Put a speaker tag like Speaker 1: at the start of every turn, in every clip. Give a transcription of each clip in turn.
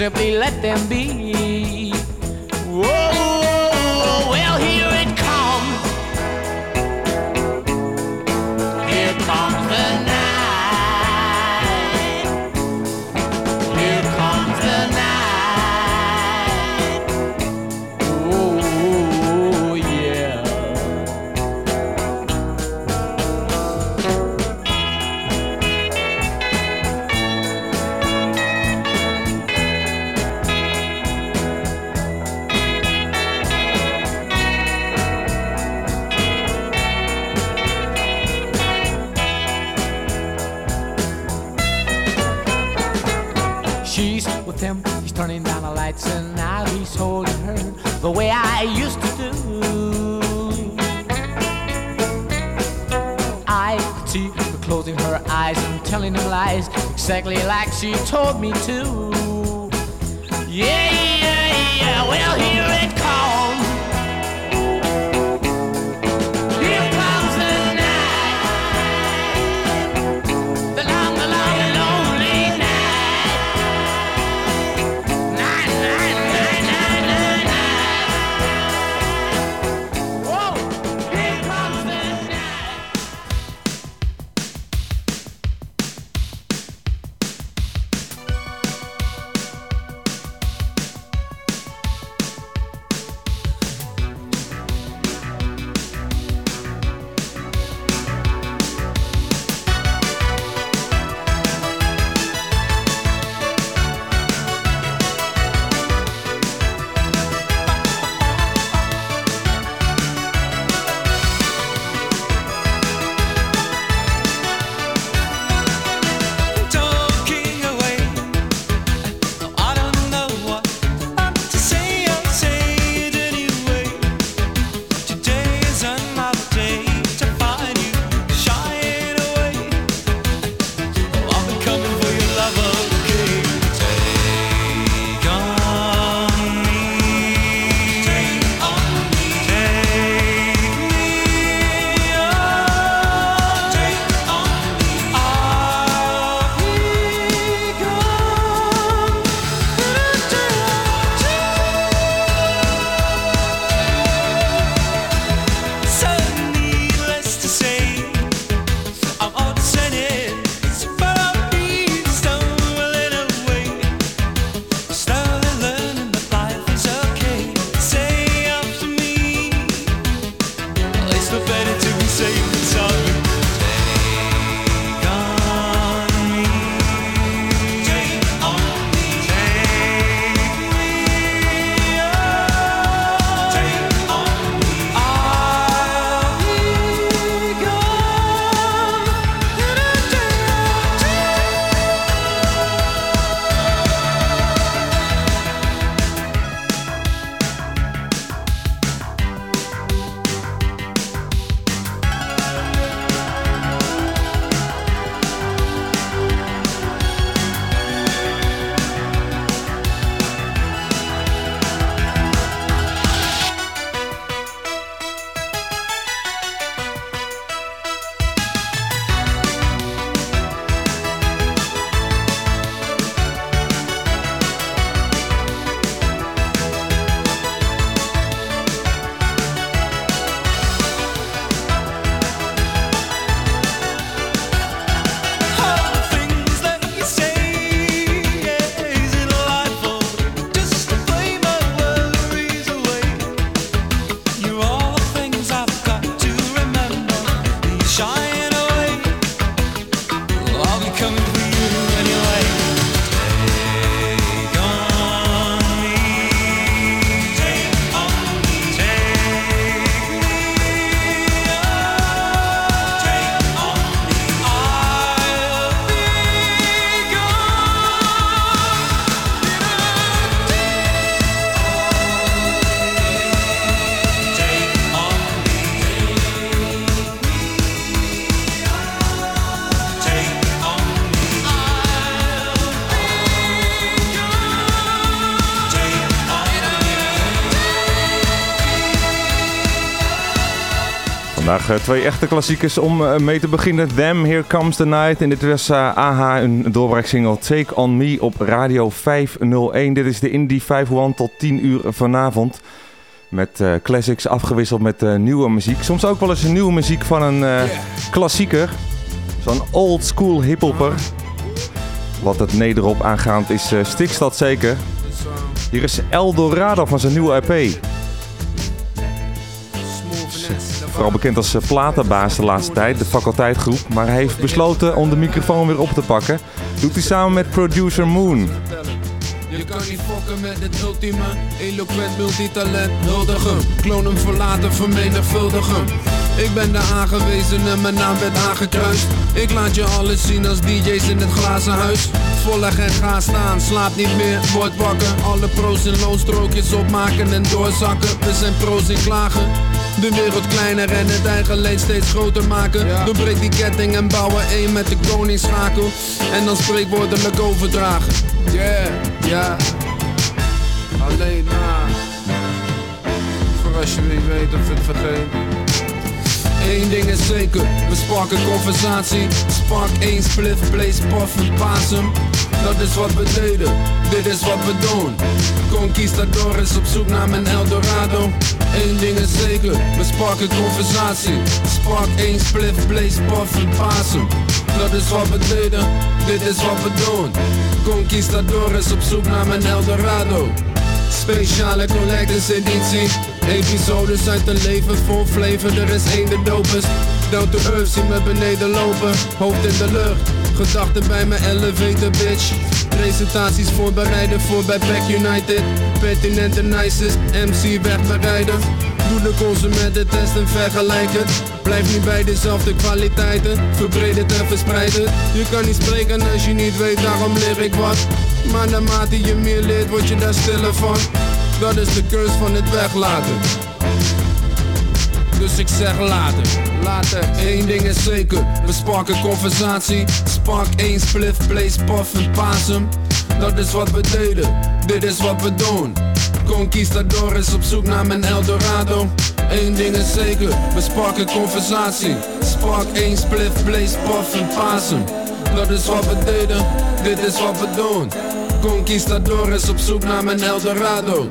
Speaker 1: simply let them be?
Speaker 2: Twee echte klassiekers om mee te beginnen. Them, Here Comes the Night. En dit was AHA, een doorbraaksingle Take On Me op Radio 501. Dit is de Indie 501 tot 10 uur vanavond. Met classics afgewisseld met nieuwe muziek. Soms ook wel eens nieuwe muziek van een klassieker. Zo'n old school hiphopper. Wat het nederop aangaand is, stiks dat zeker. Hier is Eldorado van zijn nieuwe EP. Vooral bekend als eh, platenbaas de laatste tijd, de faculteitgroep. Maar hij heeft besloten om de microfoon weer op te pakken. Doet hij samen met producer Moon. Je kan niet fokken met het ultieme, eloquent multitalent, huldigen. Klonen verlaten, vermenigvuldigen. Ik ben de aangewezene, mijn naam werd aangekruist. Ik laat je alles zien als DJ's in het glazen huis. Volg en ga staan, slaap niet meer, word wakker. Alle pro's en loonstrookjes opmaken en doorzakken. We zijn pro's in klagen. De wereld kleiner en het eigen leed steeds groter maken. Ja. Doorbreek die ketting en bouwen één met de koningsschakel. En dan spreekwoordelijk overdragen. Yeah, ja. Alleen maar. Voor als je niet weet of het vergeet. Eén ding is zeker, we sparken conversatie. Spark één spliff, blaze, puff en pasem. Dat is wat we deden, dit is wat we doen. Conquistador is op zoek naar mijn Eldorado. Eén ding is zeker, we sparken conversatie. Spark één spliff, blaze, puff en. Dat is wat we deden, dit is wat we doen. Conquistador is op zoek naar mijn Eldorado. Speciale collectors editie Episodes uit een leven vol flavor Er is één de dopest Down to earth, zie me beneden lopen Hoofd in de lucht Gedachten bij mijn elevator bitch Presentaties voor bij Back United. Pertinent en nicest MC wegbereiden Doe de consumenten test en vergelijk het. Blijf niet bij dezelfde kwaliteiten Verbreed het en verspreid het. Je kan niet spreken als je niet weet, daarom leer ik wat. Maar naarmate je meer leert, word je daar stiller van. Dat is de curse van het weglaten dus ik zeg later, later Eén ding is zeker, we sparken conversatie. Spark één spliff, blaze, puff en pasem. Dat is wat we deden, dit is wat we doen. Conquistador is op zoek naar mijn Eldorado. Eén ding is zeker, we sparken conversatie. Spark één spliff, blaze, puff en pasem. Dat is wat we deden, dit is wat we doen. Conquistador is op zoek naar mijn Eldorado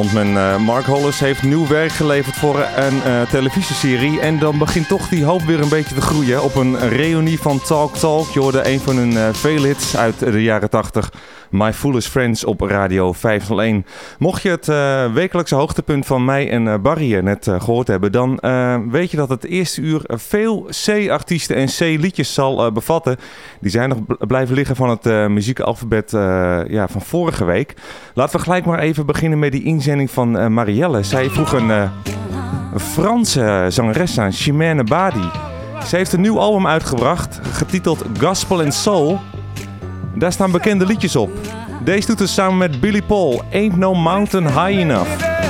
Speaker 3: frontman uh, Mark Hollis heeft nieuw werk geleverd voor een uh, televisieserie. En dan begint toch die hoop weer een beetje te groeien. Op een reunie van Talk Talk. Je hoorde een van hun uh, hits uit de jaren 80. My Foolish Friends op Radio 501. Mocht je het uh, wekelijkse hoogtepunt van mij en uh, Barry net uh, gehoord hebben, dan weet je dat het eerste uur veel C-artiesten en C-liedjes zal bevatten. Die zijn nog blijven liggen van het muziekalfabet ja, van vorige week. Laten we gelijk maar even beginnen met die inzending van Marielle. Zij vroeg een, een Franse zangeres aan, Chimène Badi. Ze heeft een nieuw album uitgebracht, getiteld Gospel and Soul. Daar staan bekende liedjes op. Deze doet het samen met Billy Paul. Ain't no mountain high enough.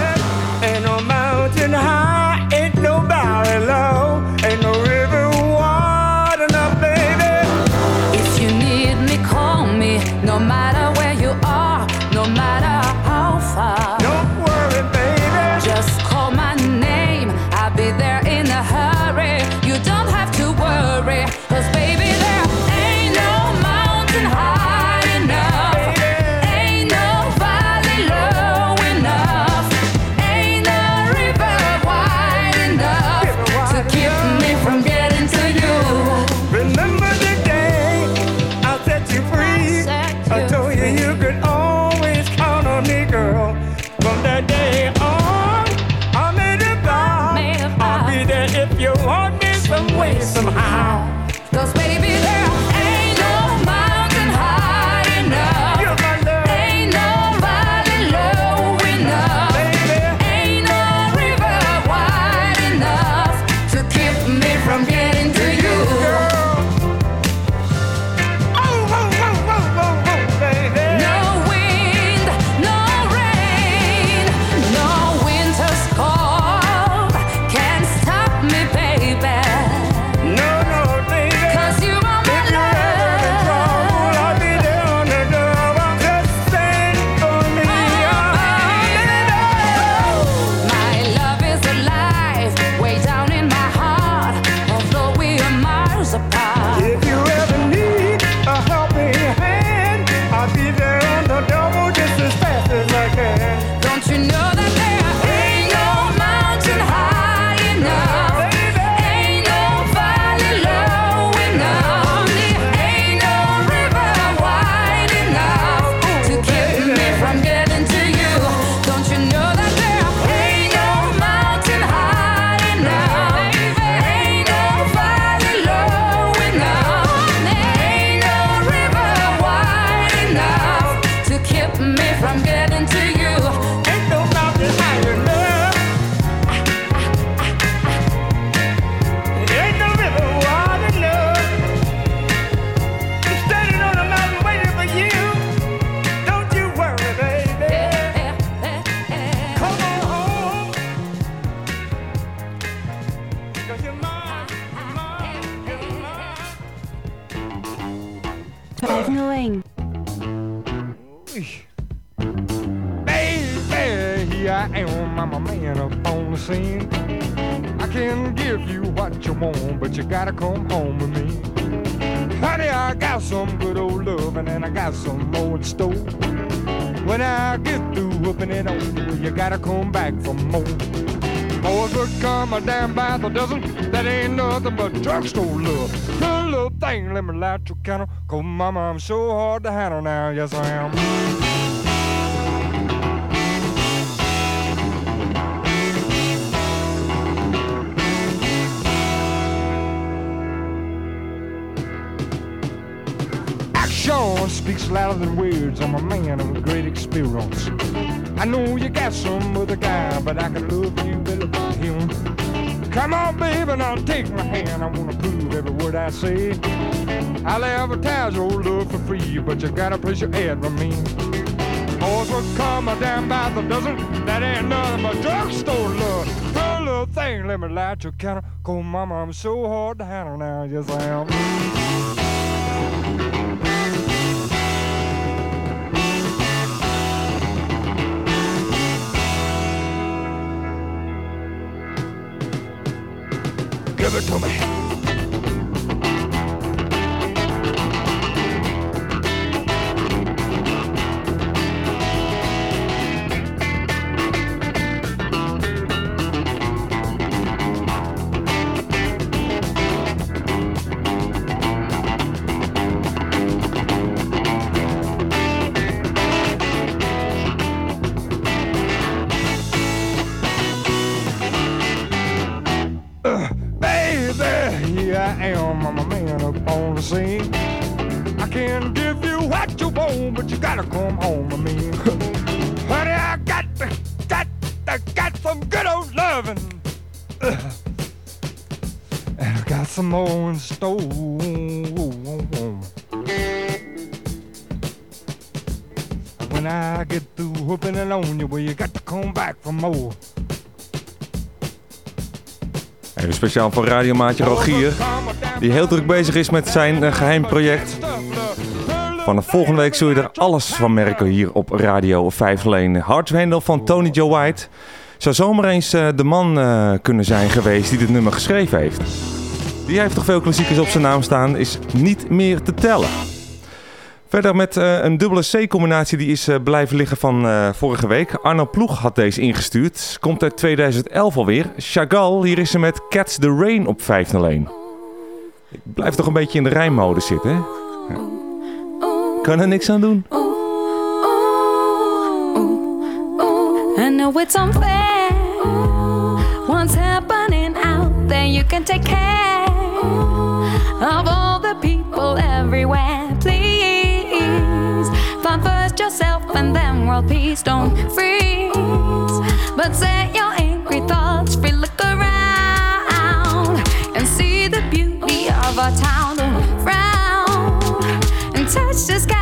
Speaker 3: day. gotta come home with me. Honey, I got some good old loving and I got some more in store. When I get through whooping it on, you gotta come back for more. Boys would come a damn by the dozen. That ain't nothing but drugstore love. Good little thing, let me light your candle. Cause mama, I'm so hard to handle now. Yes, I am. Speaks louder than words. I'm a man of great experience. I know you got some other guy, but I can love you better than him. Come on, baby, now take my hand. I wanna prove every word I say. I'll advertise your love for free, but you gotta place your ad with me. Boys will come down by the dozen. That ain't nothing but drugstore love. Good little thing, let me light your counter. Cause mama, I'm so hard to handle now. Yes, I am. It to me.
Speaker 4: Store. When I get through you, you got to come back for more.
Speaker 5: Even speciaal voor radiomaatje Rogier, die heel druk bezig is met zijn uh, geheim project. Vanaf volgende week zul je er alles van merken hier op Radio 5 Leen. Hartswendel van Tony Joe White zou zomaar eens uh, de man uh, kunnen zijn geweest die dit nummer geschreven heeft. Die heeft toch veel klassiekers op zijn naam staan, is niet meer te tellen. Verder met uh, een dubbele C-combinatie die is uh, blijven liggen van uh, vorige week. Arno Ploeg had deze ingestuurd. Komt uit 2011 alweer. Chagall, hier is ze met Catch the Rain op 501. Ik blijf toch een beetje in de rijmode zitten, hè? Ja. Kan er niks aan doen.
Speaker 3: I know it's unfair. What's happening out there, you can take care of all the people everywhere. Please find first yourself and then world peace. Don't freeze, but set your angry thoughts free. Look around and see the beauty of our town. Don't frown and touch the sky,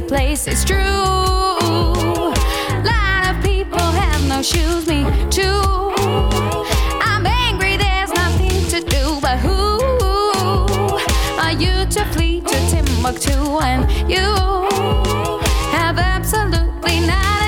Speaker 3: replaced. It's true. Lot of people have no shoes, me too. I'm angry, there's nothing to do, but who are you to flee to Timbuktu when you have absolutely not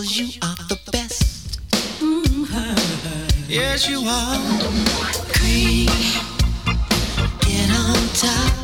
Speaker 3: cause you are the
Speaker 6: best. Mm-hmm. Yes, you are. Cream, get on top.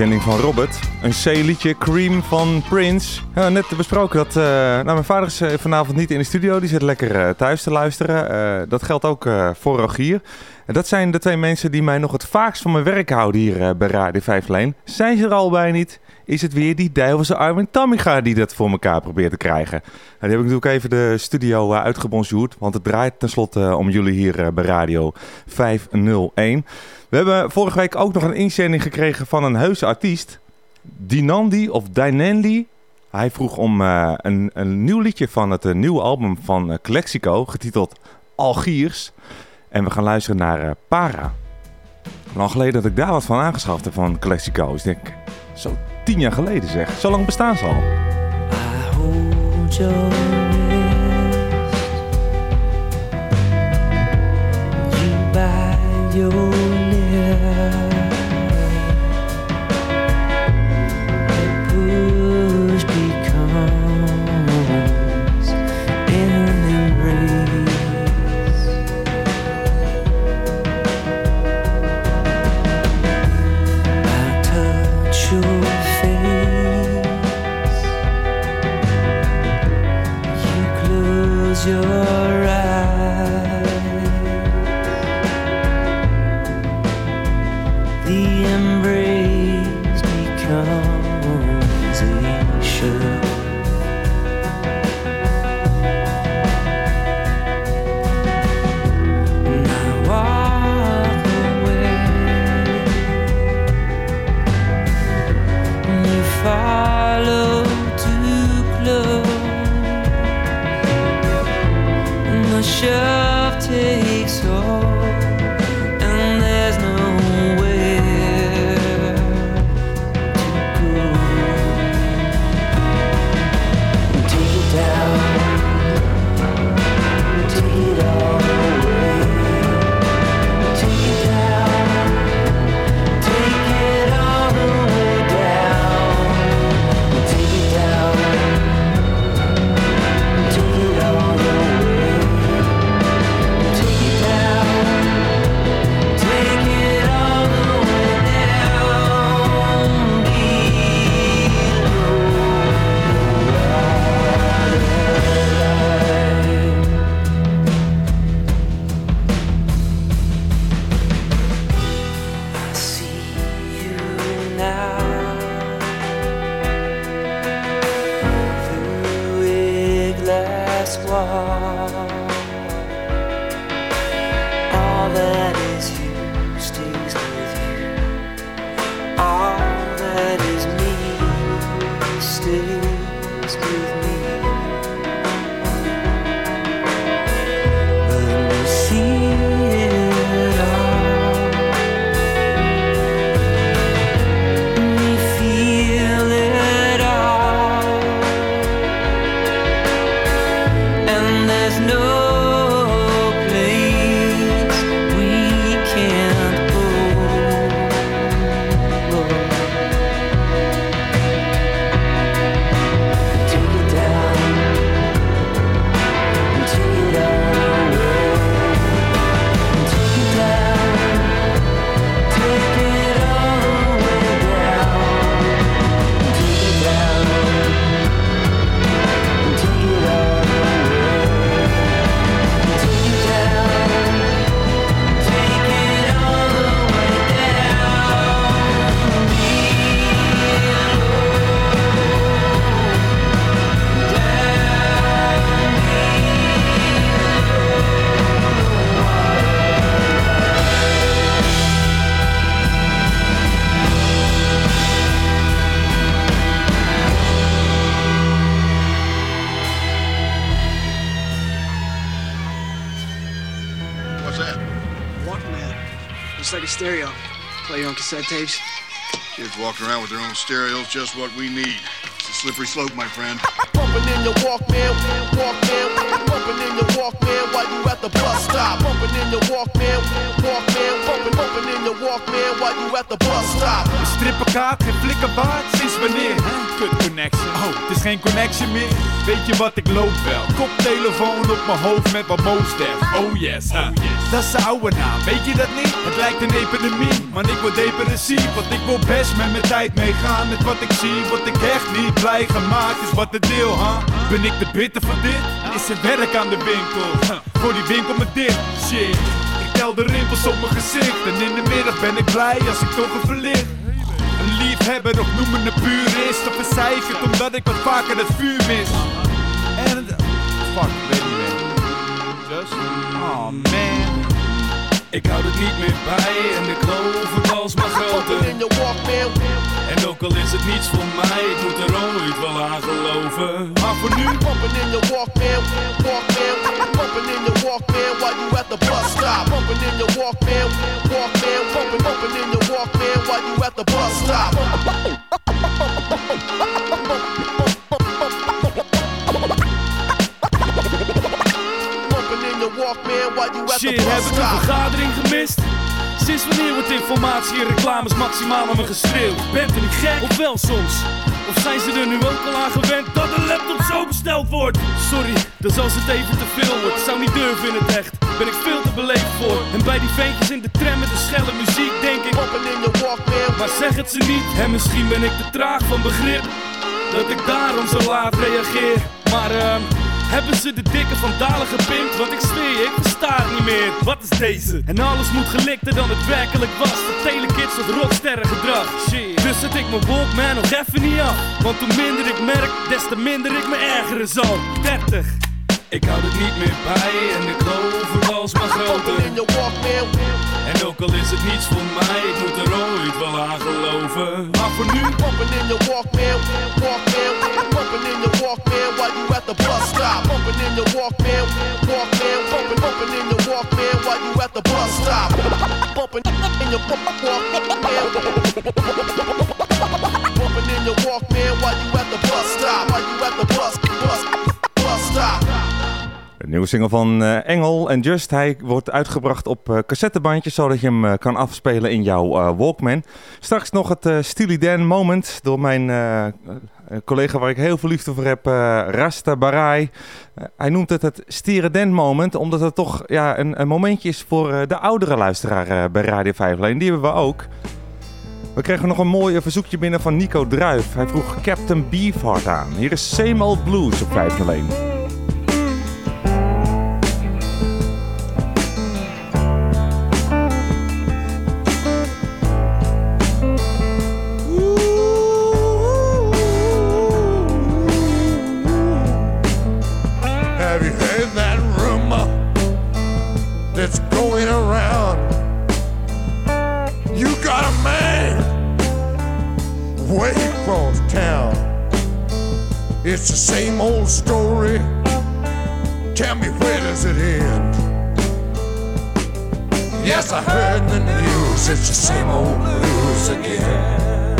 Speaker 5: Inzending van Robert. Een C-liedje, Cream van Prince. Ja, net besproken dat... Uh, nou, mijn vader is uh, vanavond niet in de studio. Die zit lekker uh, thuis te luisteren. dat geldt ook voor Rogier. En dat zijn de twee mensen die mij nog het vaakst van mijn werk houden hier bij Radio 5 Leen. Zijn ze er al bij niet? Is het weer die duivelse Armin Tammiga die dat voor elkaar probeert te krijgen? Nou, die heb ik natuurlijk even de studio uitgebonjourd. Want het draait tenslotte om jullie hier bij Radio 501. We hebben vorige week ook nog een inzending gekregen van een heuse artiest. Dinandi of Dinandi. Hij vroeg om uh, een, een nieuw liedje van het uh, nieuwe album van uh, getiteld Algiers. En we gaan luisteren naar Para. Lang geleden dat ik daar wat van aangeschaft heb van Clexico. Dus ik denk, zo tien jaar geleden zeg. Zo lang bestaan ze al. I hold your. You
Speaker 7: cassette tapes.
Speaker 8: Kids walking around with their own stereos, just what we need. It's a slippery slope, my friend.
Speaker 9: Bumping in the Walkman, Walkman, bumping in the Walkman while you at the bus stop. Bumping in the Walkman, Walkman, bumping, bumping in the Walkman while you at the bus stop.
Speaker 10: Strippenkaart, geen flikkerbaard, sinds wanneer? Kut connection, oh, het is geen connection meer. Weet je wat, ik loop wel. Koptelefoon op mijn hoofd met wat Mostef. Oh yes, huh. oh yes. Dat is de oude naam, weet je dat niet? Het lijkt een epidemie, maar ik word depressief. Want ik wil best met mijn tijd meegaan met wat ik zie. Wat ik echt niet blij gemaakt is wat de deel, huh? Ben ik de bitter van dit? Is er werk aan de winkel? Huh. Voor die winkel met dit, shit. Ik tel de rimpels op mijn gezicht. En in de middag ben ik blij als ik toch een verlicht. Een liefhebber of noem me een purist Of een cijfer omdat ik wat vaker het vuur mis En Fuck, meer Just? Oh man ik houd het niet meer bij en de kloof wordt alsmaar groter En ook al is het niets voor mij, ik moet er ooit wel aan geloven. Maar voor nu
Speaker 9: Bumping in the Walkman, Walkman Bumping in the Walkman while you at the bus stop. Bumping in the Walkman, Walkman Bumping, bumping in the Walkman while you at the bus stop
Speaker 10: Shit, heb ik een vergadering gemist?
Speaker 11: Sinds wanneer wordt informatie en reclames maximaal aan me geschreeuwd? Bent u niet gek? Of wel soms? Of zijn ze er nu ook al aan gewend dat een laptop zo besteld wordt? Sorry, dus als het even te veel wordt, zou niet durven in het echt. Ben ik veel te beleefd voor. En bij die ventjes in de tram met de schelle muziek denk ik. Maar zeg het ze niet, en misschien ben ik te traag van begrip. Dat ik daarom zo laat reageer. Maar ehm. Hebben ze de dikke van Dalen gepimpt? Want ik zweer ik versta niet meer. Wat is deze? En alles moet gelikter dan het werkelijk was. Dat telekids tot rocksterren gedrag. Shit. Dus zet ik mijn Walkman nog even niet af. Want hoe minder ik merk, des te minder ik me ergeren zal. 30. Ik houd het niet meer bij en ik geloof het als mijn En ook al is het niets voor mij, ik moet er ooit wel aan geloven. Maar voor nu,
Speaker 9: Pumping in the Walkman, Walkman, pumping in the Walkman while you at the bus stop. Pumping in the Walkman, Walkman, pumping, pumping in the Walkman while you at the bus stop. Pumping in the Walkman, pumping in the Walkman while you at the bus stop. While you at the bus, bus,
Speaker 5: nieuwe single van eh, Engel en Just. Hij wordt uitgebracht op eh, cassettebandjes, zodat je hem eh, kan afspelen in jouw Walkman. Straks nog het Steely Dan moment door mijn collega waar ik heel veel liefde voor heb, Rasta Barai. Hij noemt het het Steely Dan moment, omdat het toch ja, een, een momentje is voor de oudere luisteraar bij Radio 5 Alleen Die hebben we ook. We kregen nog een mooi verzoekje binnen van Nico Druif. Hij vroeg Captain Beefheart aan. Hier is Same Old Blues op 501.
Speaker 4: It's the same old story. Tell me where does it end? Yes, I heard the news it's the same old blues again.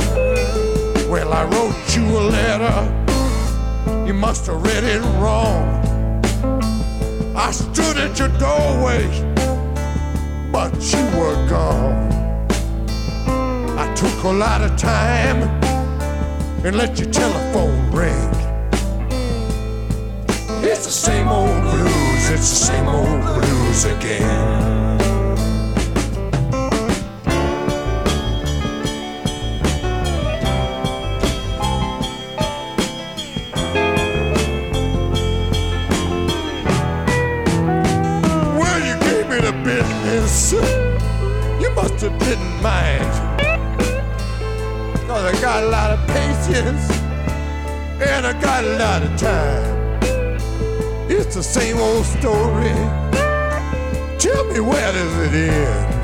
Speaker 4: Well, I wrote you a letter. You must have read it wrong. I stood at your doorway, but you were gone. I took a lot of time and let your telephone ring. It's the same old blues, it's the same old blues again. Well, you gave me the business. You must have didn't mind. Cause I got a lot of patience and I got a lot of time. It's the same old story. Tell me where does it end?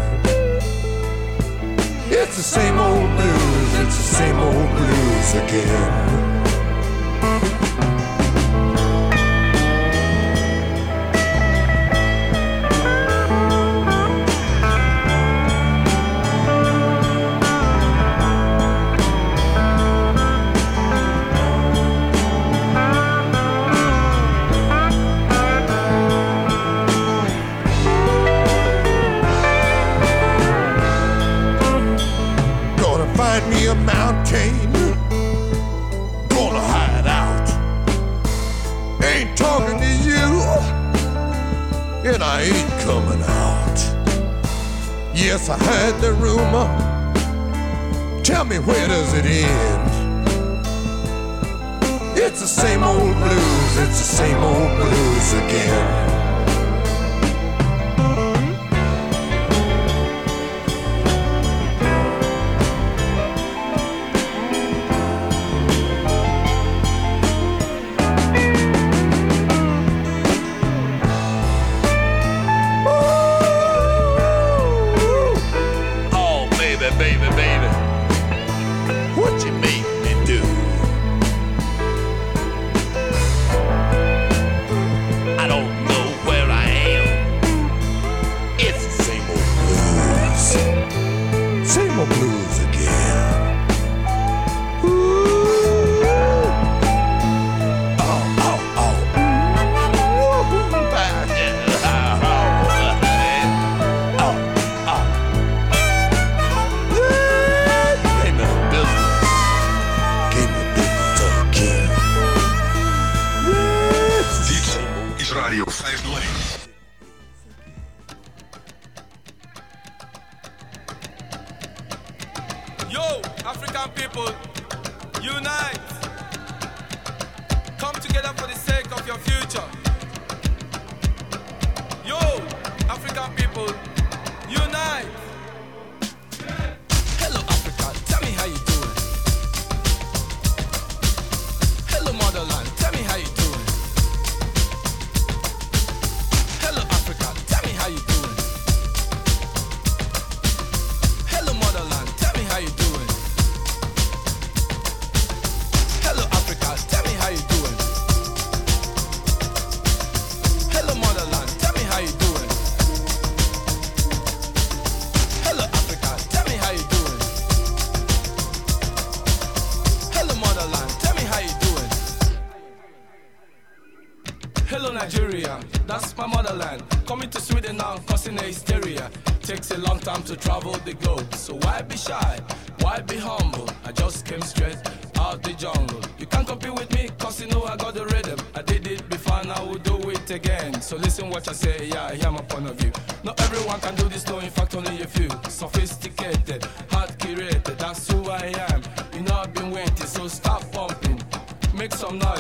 Speaker 4: It's the same old blues, it's the same old blues again.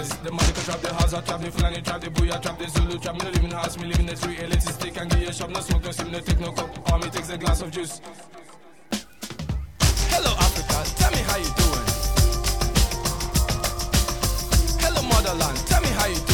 Speaker 12: Some. The money can trap the house, I trap the Fulani, trap the Booyah, trap the Zulu, trap no live in the house, me live in the street, elitist, stick and get a shop, no smoke, no sim, no take no. All me takes a glass of juice. Hello, Africa, tell me how you doing. Hello, motherland, tell me how you doing.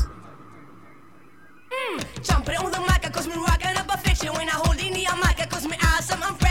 Speaker 13: Jumping on the mic, cause me rocking up a fiction. When I hold in the mic, cause me awesome, I'm Francis.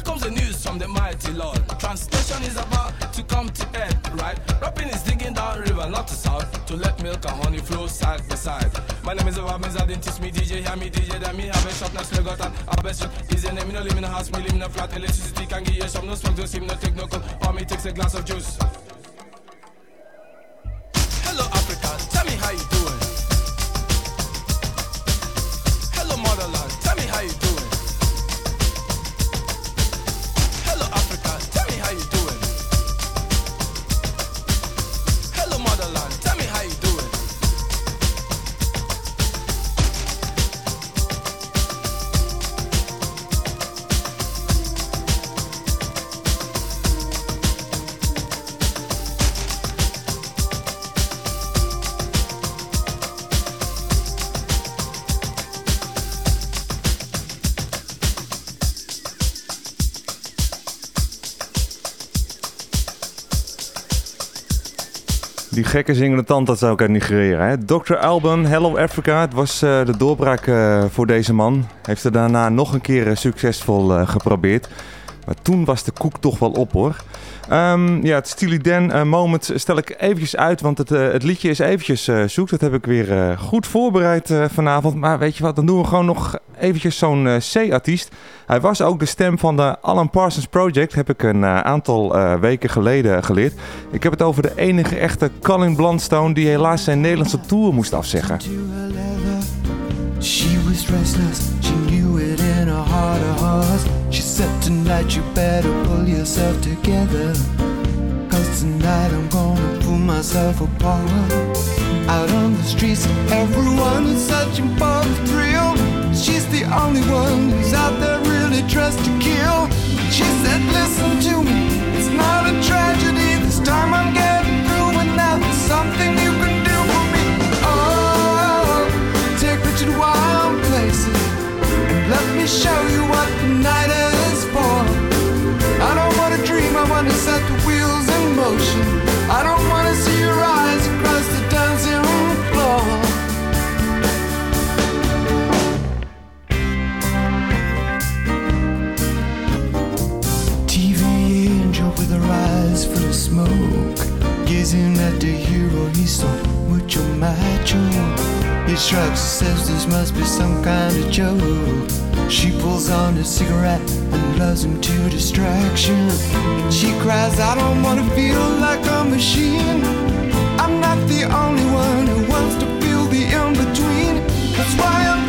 Speaker 12: Here comes the news from the mighty Lord. Translation is about to come to end, right? Rapping is digging down river, not to south, to let milk and honey flow side by side. My name is Obama, I didn't teach me DJ, hear me DJ, then me have a shop, now still got an have a shop. Is a name, me no live in a house, me live in a flat, electricity can give you some, no smoke, steam, no take no cold, or me takes a glass of juice. Hello Africa, tell me how you doing.
Speaker 5: Gekke zingende tand, dat zou ik uit Nigeria. Hè? Dr. Alban, Hello Africa. Het was eh, de doorbraak eh, voor deze man. Heeft er daarna nog een keer eh, succesvol geprobeerd. Toen was de koek toch wel op hoor. Ehm, ja, het Steely Dan eh, moment stel ik eventjes uit, want het, eh, het liedje is eventjes eh, zoek. Dat heb ik weer goed voorbereid vanavond. Maar weet je wat, dan doen we gewoon nog eventjes zo'n C-artiest. Hij was ook de stem van de Alan Parsons Project, heb ik een aantal weken geleden geleerd. Ik heb het over de enige echte Colin Blunstone die helaas zijn Nederlandse tour moest afzeggen.
Speaker 14: Heart of hearts. She said, Tonight you better pull yourself together. Cause tonight I'm gonna pull myself apart. Out on the streets, everyone is searching for the thrill. She's the only one who's out there really dressed to kill. She said, Listen to me, it's not a tragedy. This time I'm getting show you what the night is for. I don't wanna dream, I wanna set the wheels in motion. I don't wanna see your eyes across the dancing floor. TV angel with her eyes full of smoke. Gazing at the hero, he's so mucho macho. Shrugs, says this must be some kind of joke. She pulls on a cigarette and loves him to distraction. She cries, I don't wanna feel like a machine. I'm not the only one who wants to feel the in between. That's why I'm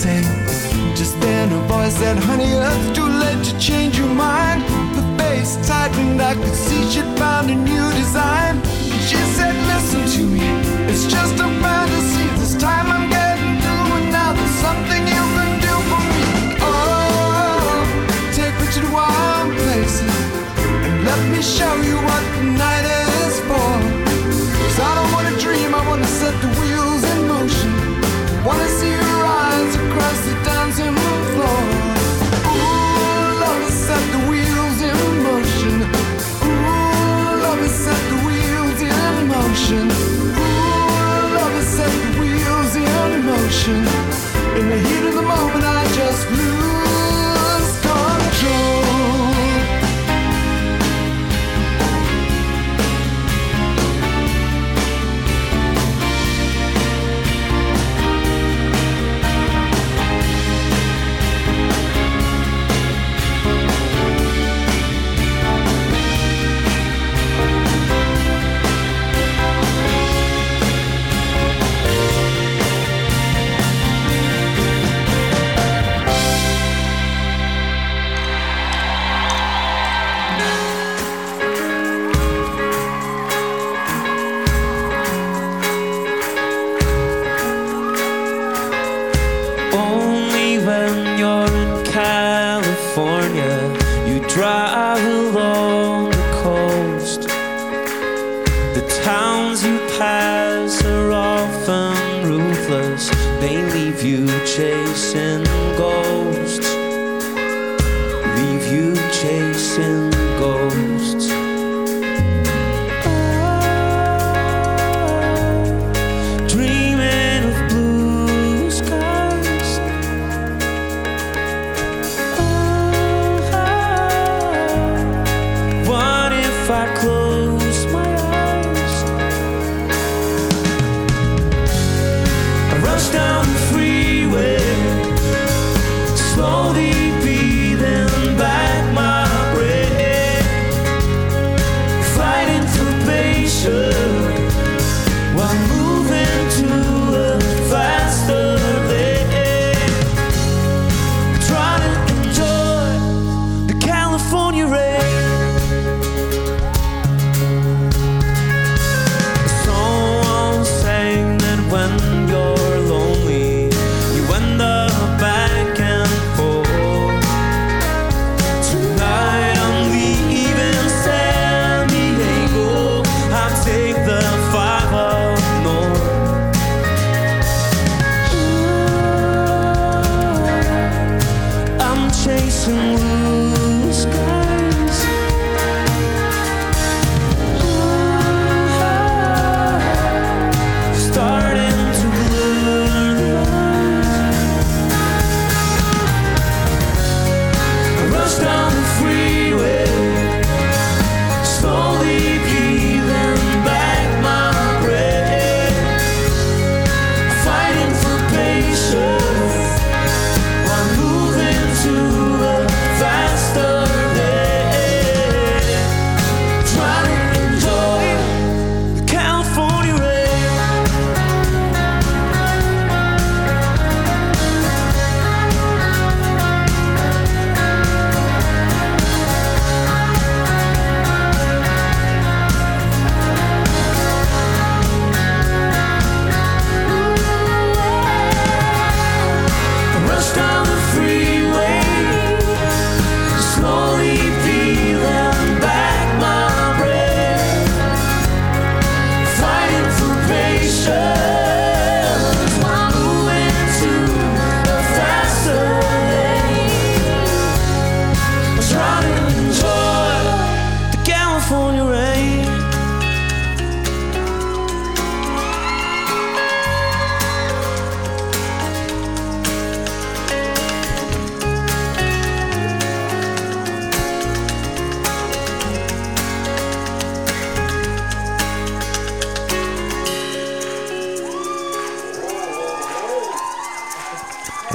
Speaker 14: Just then a voice said, Honey, it's too late to change your mind. The face tightened, I could see she'd found a new design. She said, Listen to me,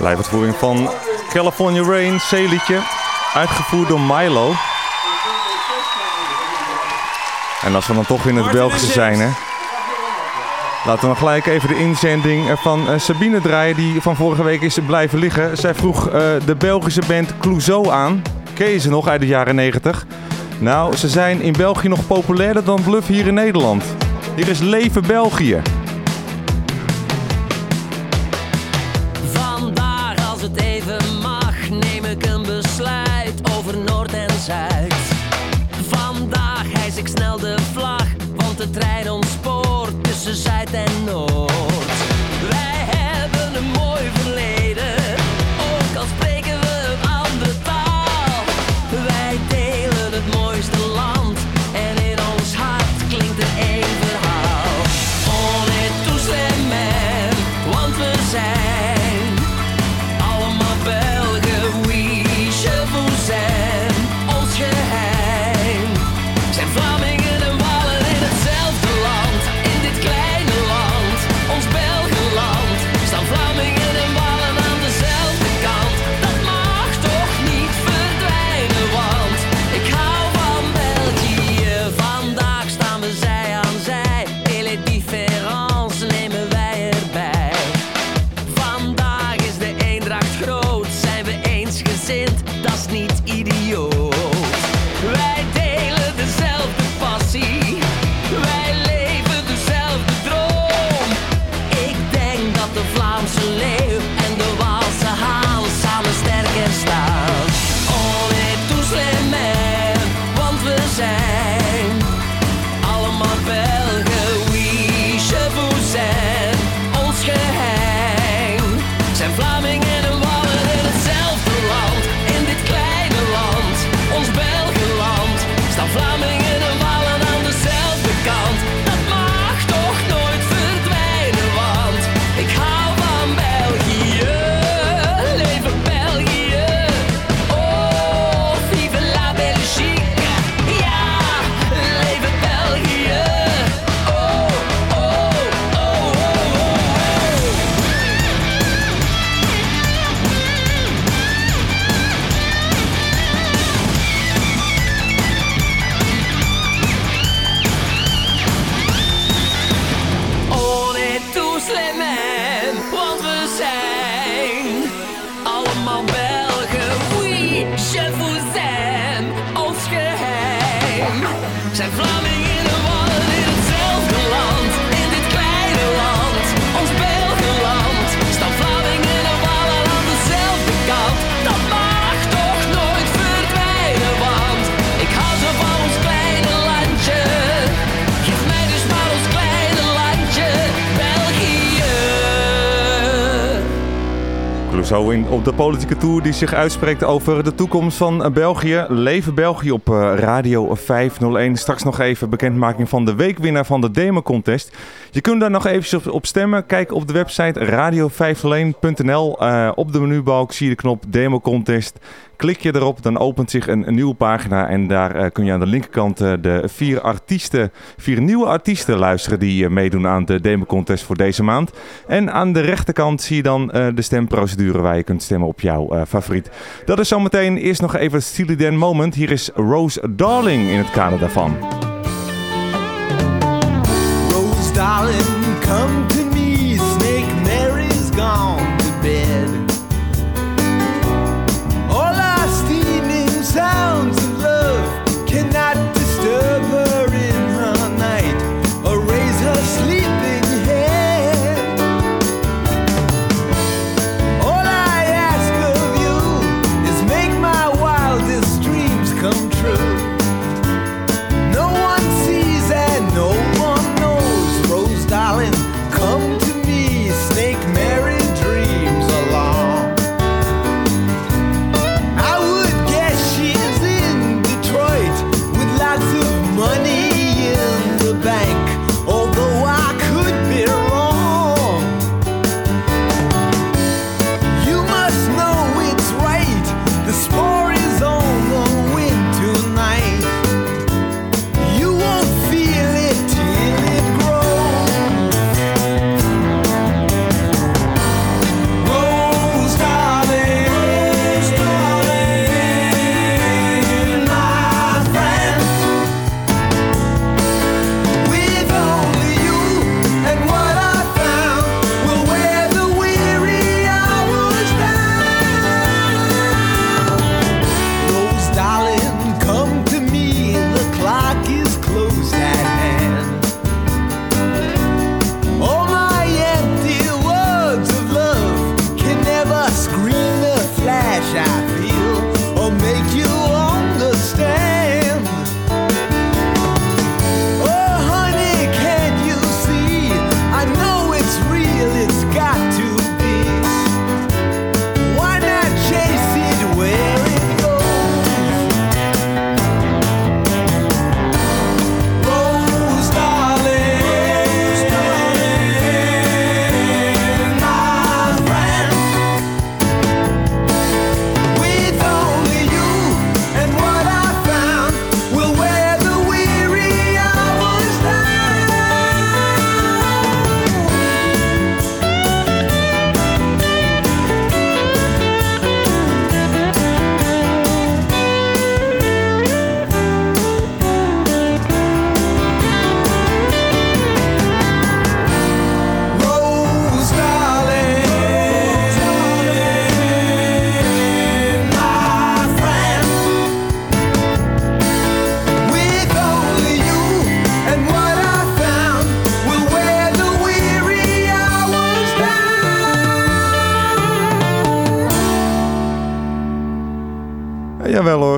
Speaker 5: Lijfuitvoering van California Rain, C-liedje. Uitgevoerd door Milo. En als we dan toch in het Belgische zijn, hè. Laten we nog gelijk even de inzending van eh, Sabine draaien, die van vorige week is blijven liggen. Zij vroeg eh, de Belgische band Clouseau aan. Ken je ze nog uit de jaren 90? Nou, ze zijn in België nog populairder dan Bluff hier in Nederland. Hier is Leven België.
Speaker 15: and
Speaker 5: Clouseau in, op de politieke tour die zich uitspreekt over de toekomst van eh, België. Leven België op eh, Radio 501. Straks nog even bekendmaking van de weekwinnaar van de Demo Contest. Je kunt daar nog eventjes op, stemmen. Kijk op de website radio501.nl. Eh, op de menubalk zie je de knop Demo Contest. Klik je erop, dan opent zich een, nieuwe pagina. En daar eh, kun je aan de linkerkant eh, de vier artiesten, vier nieuwe artiesten luisteren die meedoen aan de Demo Contest voor deze maand. En aan de rechterkant zie je dan de stemprocedure waar je kunt stemmen op jouw favoriet. Dat is zometeen eerst nog even Steely Dan Moment. Hier is Rose Darling in het kader daarvan.
Speaker 16: Darling, come to me. Snake Mary's gone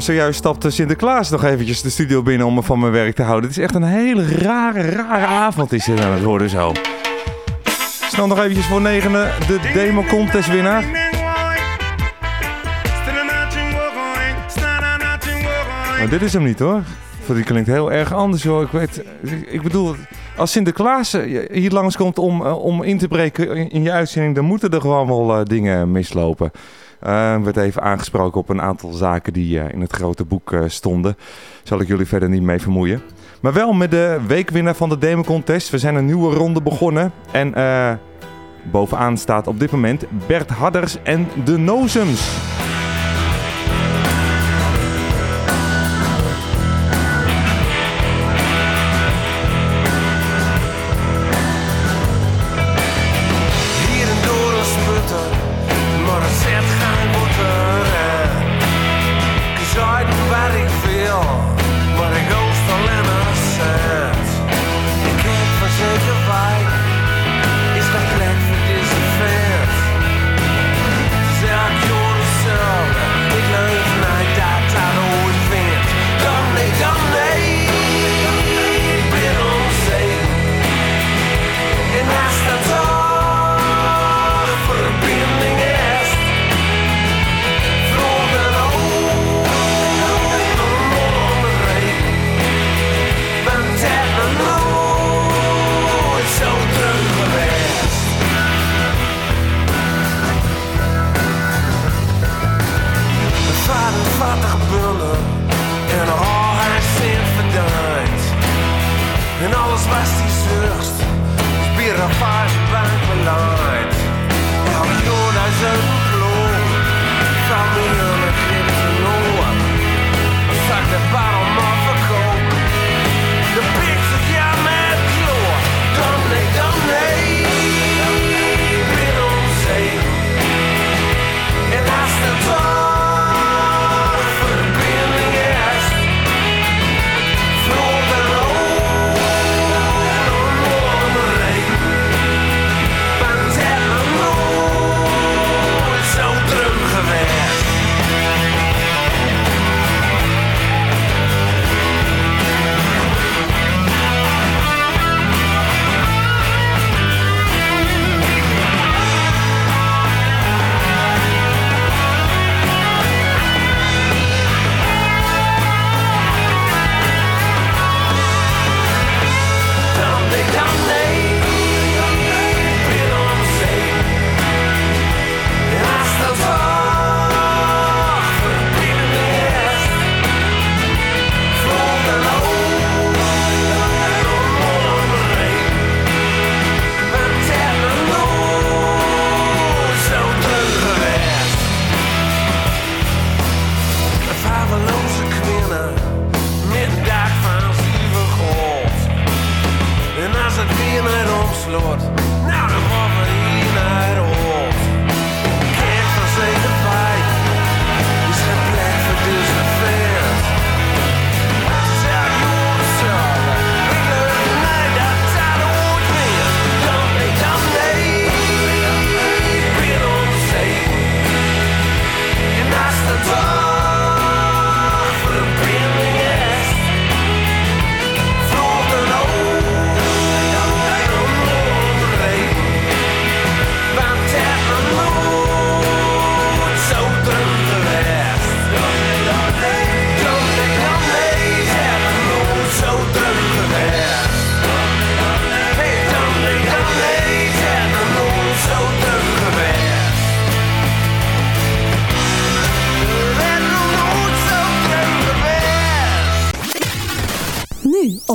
Speaker 17: zojuist stapte Sinterklaas nog eventjes de studio binnen om me van mijn werk te houden. Het is echt een hele rare, rare avond is het aan het worden zo. Snel nog eventjes voor negenen, de demo contest winnaar. Maar dit is hem niet hoor. Die klinkt heel erg anders hoor. Ik, weet, ik bedoel, als Sinterklaas eh, hier langskomt om, eh, om in te breken in- je uitzending, dan moeten er gewoon wel eh, dingen mislopen. Er werd even aangesproken op een aantal zaken die eh, in het grote boek eh, stonden. Zal ik jullie verder niet mee vermoeien. Maar wel met de weekwinnaar van de Demo Contest. We zijn een nieuwe ronde begonnen. En eh, bovenaan staat op dit moment Bert Hadders en de Nozems.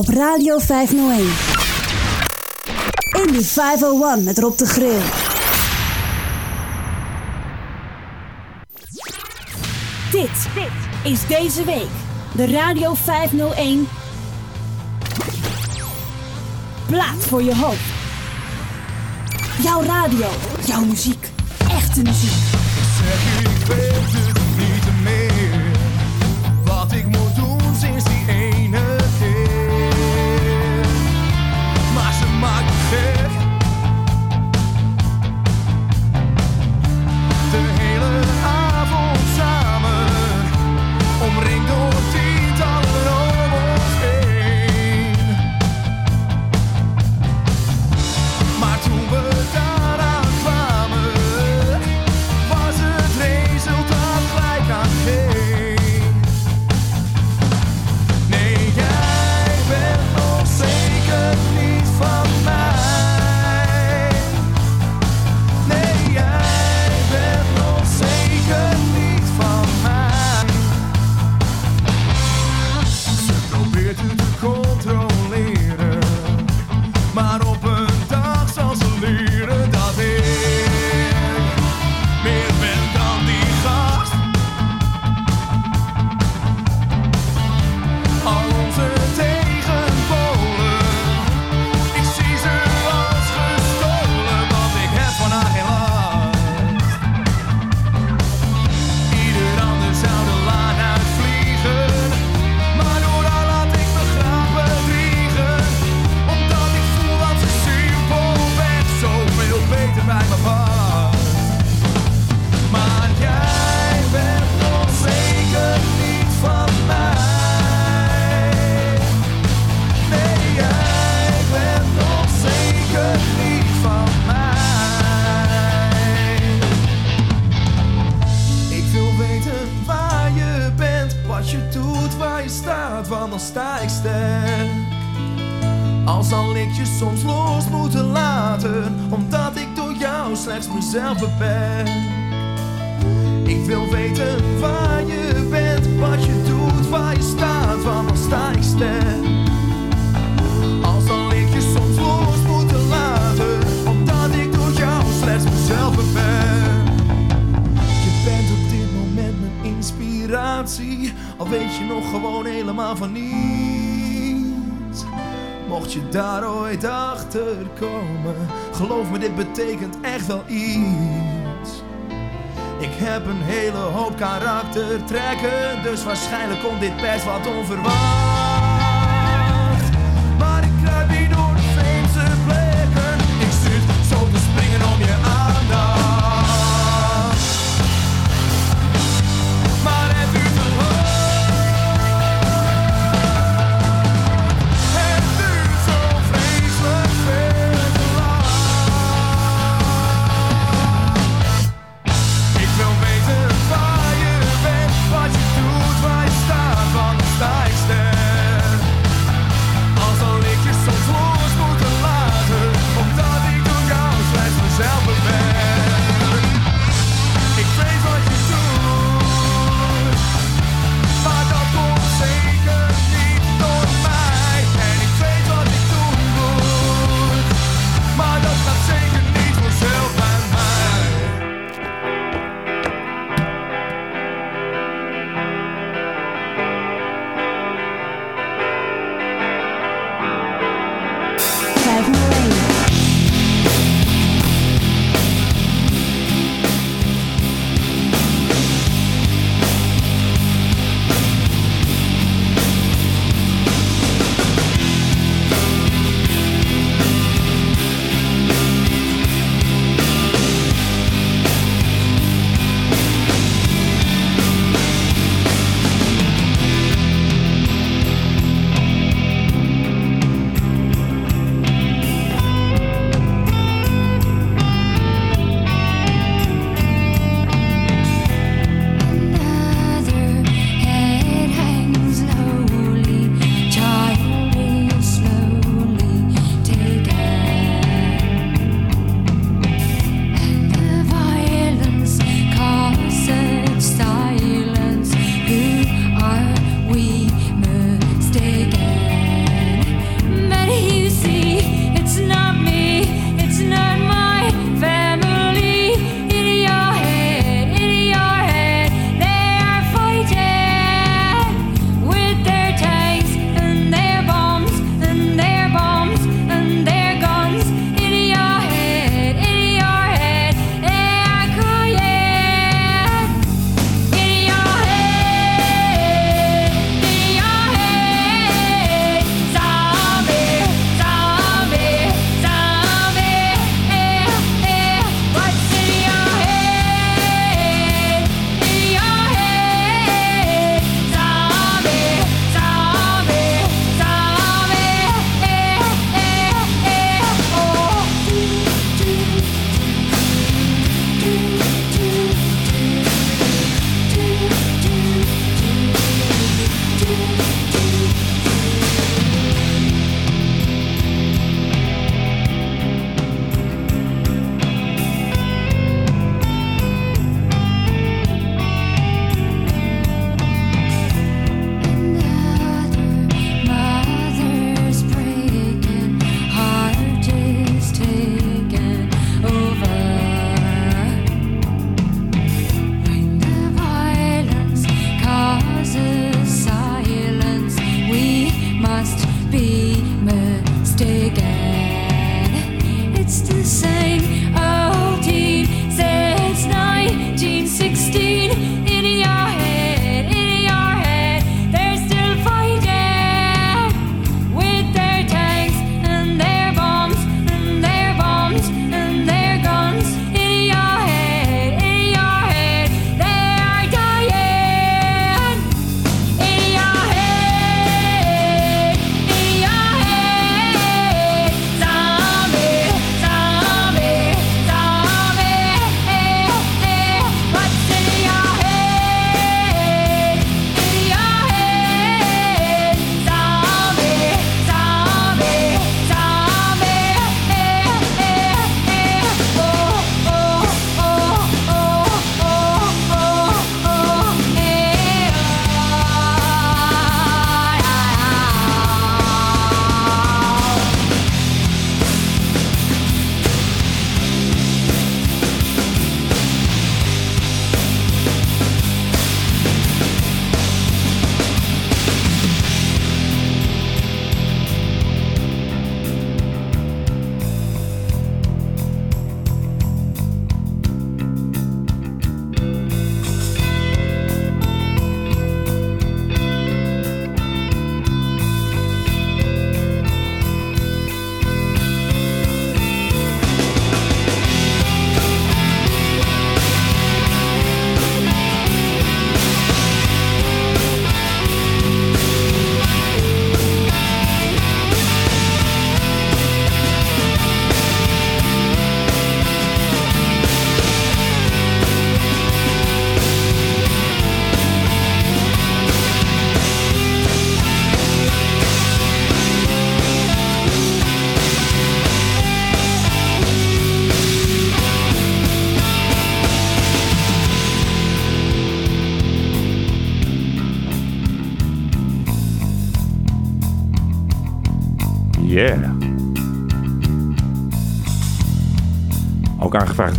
Speaker 14: Op Radio 501. Indie 501 met Rob de Grill. Dit is deze week de Radio 501 Plaat voor je hoop. Jouw radio, jouw muziek, echte muziek.
Speaker 18: Ik
Speaker 14: heb een hele hoop karaktertrekken, dus waarschijnlijk komt dit best wat onverwacht.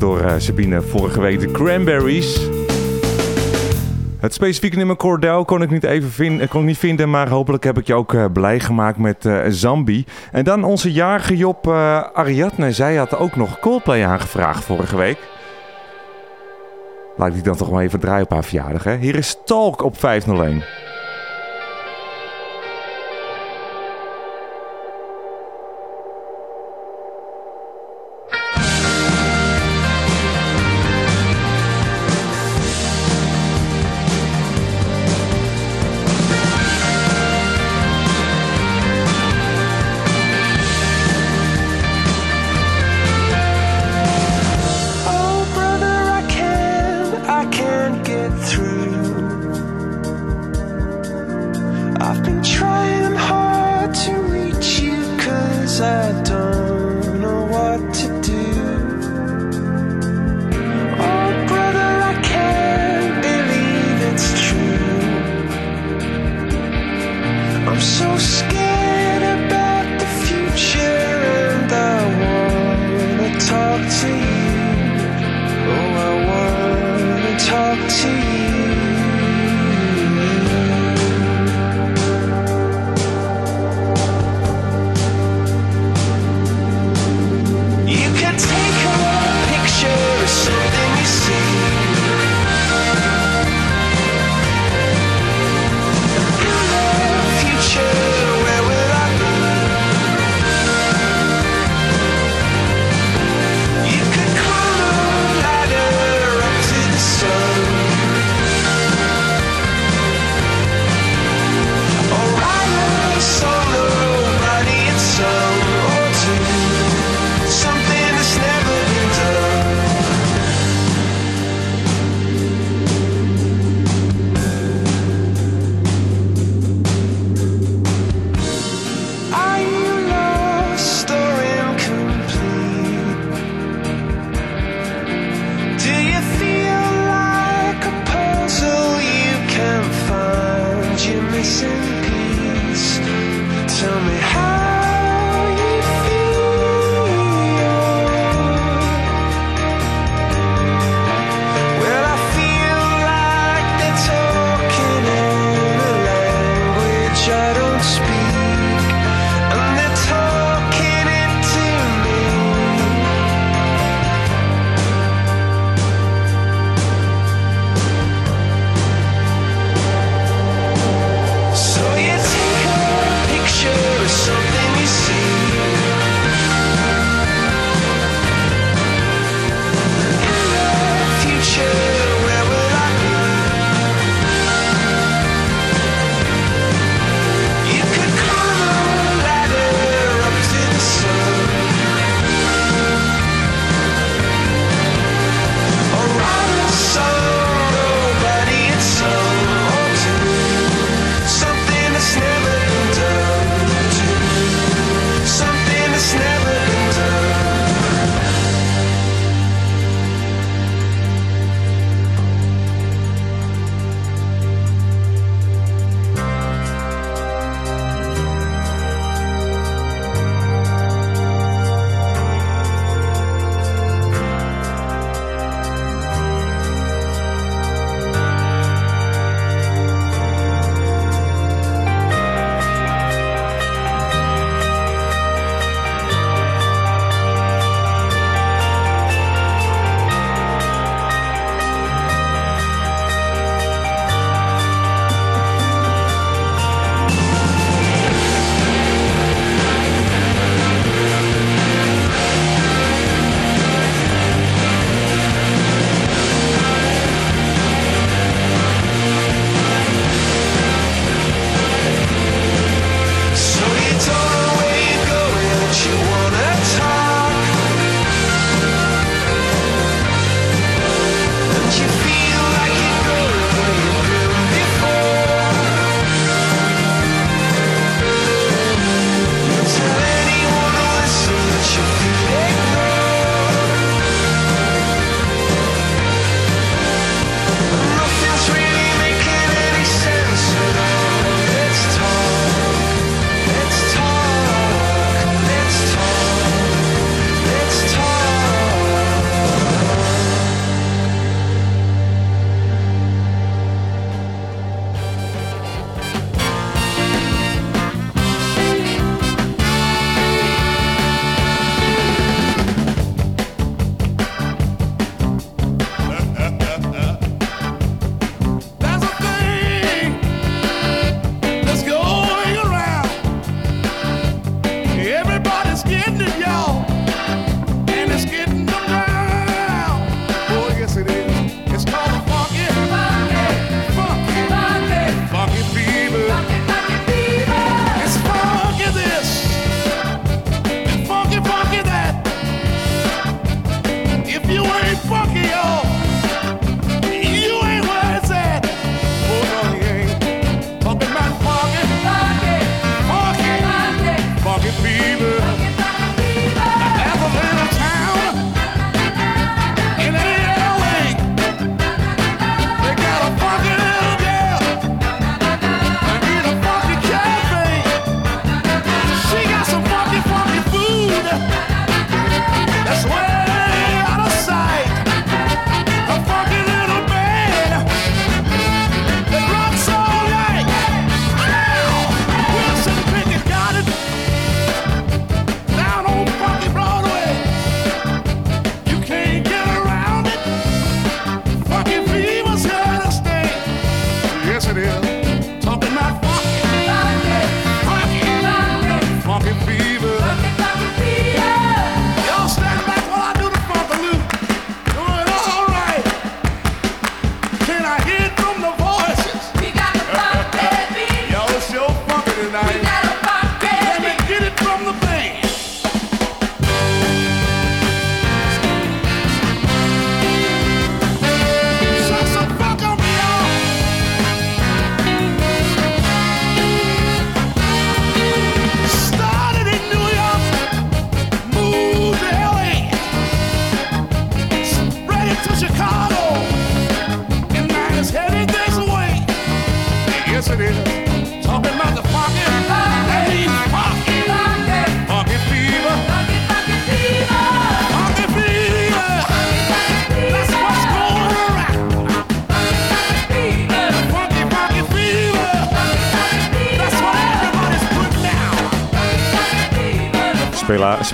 Speaker 14: Door
Speaker 17: eh, Sabine vorige week de Cranberries. Het specifieke nummer Cordell kon ik niet even vinden, kon ik niet vinden, maar hopelijk heb ik je ook eh, blij gemaakt met eh, Zambi. En dan onze jarige Job eh, Ariadne, zij had ook nog Coldplay aangevraagd vorige week. Laat ik die dan toch maar even draaien op haar verjaardag. Hè? Hier is Talk op 501.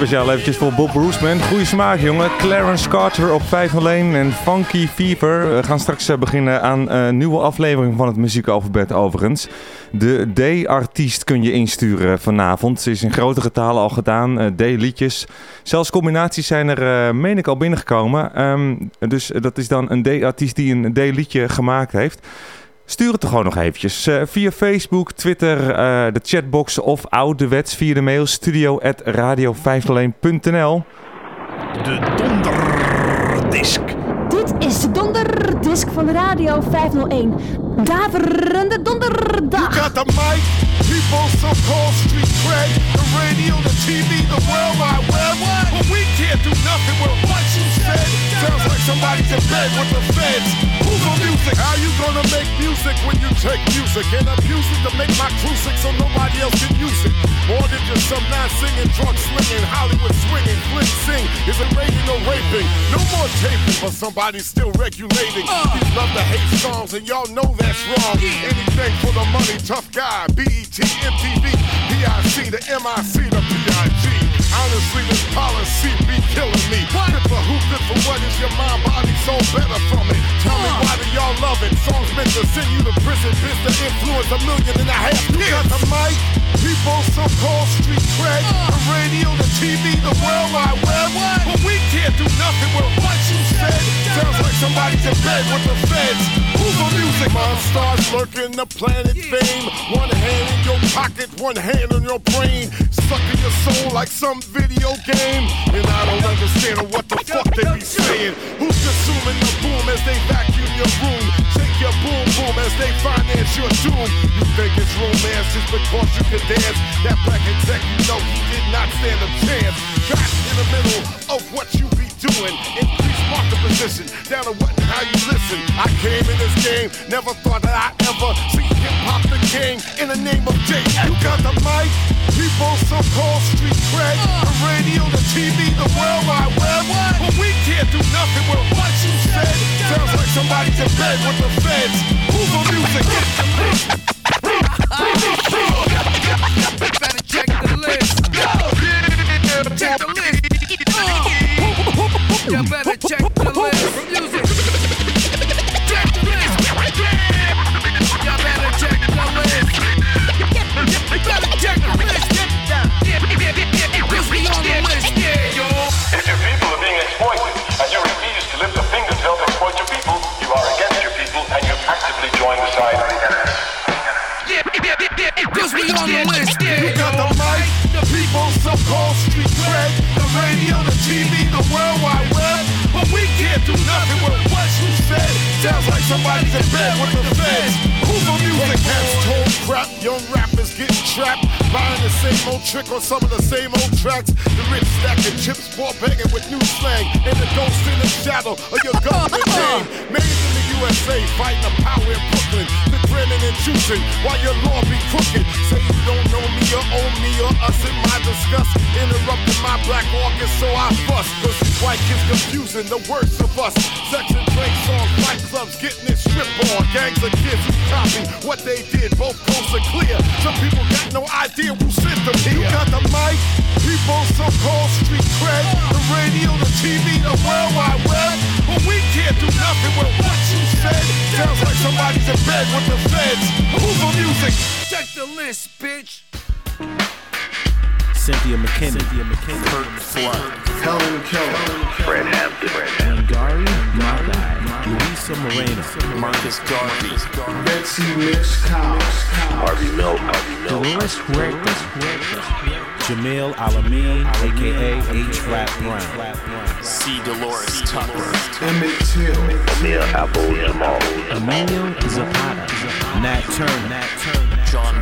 Speaker 5: Speciaal eventjes voor Bob Roosman. Goeie smaak, jongen. Clarence Carter op 501 en Funky Fever. We gaan straks eh, beginnen aan een nieuwe aflevering van het muziekalfabet overigens. De D-artiest kun je insturen vanavond. Ze is in grote getalen al gedaan. eh, D-liedjes. Zelfs combinaties zijn er, eh, meen ik, al binnengekomen. Ehm, dus dat is dan een D-artiest die een D-liedje gemaakt heeft. Stuur het er gewoon nog eventjes. eh, via Facebook, Twitter, eh, de chatbox of ouderwets via de mail studio.radio501.nl
Speaker 19: De donderdisc. Dit is de donderdisc van Radio 501. Daverende donderdag.
Speaker 4: You got the mic, people so-called street cred, the radio, the TV, the world wide web. But we can't do nothing with what you said. Sounds like somebody's in bed with the feds. Who's on music? How you gonna make music when you take music and abuse it to make my crew sick so nobody else can use it? More than just some non-singing, drunk slinging, Hollywood swinging, flick sing. Is it rating or raping? No more taping, but somebody's still regulating. Uh. These love to hate songs and y'all know that's wrong. Anything for the money, tough guy. E BET, MTV, PIC, the MIC, the PIG. Honestly, this policy be killing me. Good for who, good for what is your mind, body, soul better from it? Tell me why do y'all love it? Songs meant to send you to prison, bitch, to influence a million and a half. You got the mic, people so-called street cred, the radio, the TV, the world wide web. But we can't do nothing with what you said. Sounds like somebody's in bed with the feds. Who's on music? Monsters lurking the planet fame. One hand in your pocket, one hand on your brain. Sucking your soul like some video game. And I don't understand what the fuck they be saying. Who's consuming the boom as they vacuum your room? Take your boom boom as they finance your doom. You think it's romance just because you can dance? That black exec, you know he did not stand a chance. Back in the middle of what you doing. Increase market position down to what and how you listen. I came in this game, never thought that I'd ever see hip hop the king in the name of J. You got the mic, people so-called street cred, the radio, the TV, the world wide web. But we can't do nothing with what you said. Sounds like somebody's in bed with the feds. Who's on music?
Speaker 9: Better check the list. Check the
Speaker 20: people
Speaker 4: street cred, the radio, the TV, the world wide web. But we can't do nothing with what you said. Sounds like somebody's in bed with the feds. Who's on music? Cats told crap, young rappers getting trapped, buying the same old trick on some of the same old tracks. The rich stacking chips, ball banging with new slang, and the ghost in the shadow of your government name. Made in the USA, fighting the power in Brooklyn. The grinning and juicing while your law be crooked. Say you don't know me or own me or us in my disgust. Interrupting my black August, so I fuss. Cause white kids confusing the worst of us. Sex and drink songs, fight clubs, getting it stripped on. Gangs of kids who copy what they did, both coasts are clear. Some people got no idea who sent them here. You got the mic, people so-called street cred, the radio, the TV, the world wide web. But we can't do nothing with what you said. Sounds like somebody's in bed with the feds. Who's on music?
Speaker 9: Check the list, bitch.
Speaker 21: Cynthia McKinney. Cynthia McKinney. Kurt Flood.
Speaker 4: Helen Keller.
Speaker 21: Fred Hampton. Angari Magai. Louisa Moreno. Marcus Garvey.
Speaker 4: Betsy Mix Cows.
Speaker 21: Harvey Milk. Dolores Huerta. Jamil Alameen, aka H. Rap Brown. C. Dolores Tucker.
Speaker 4: Emmett Till.
Speaker 21: Emil Apple Jamal. Emilio Zapata. Nat Turner. Nat Turner. John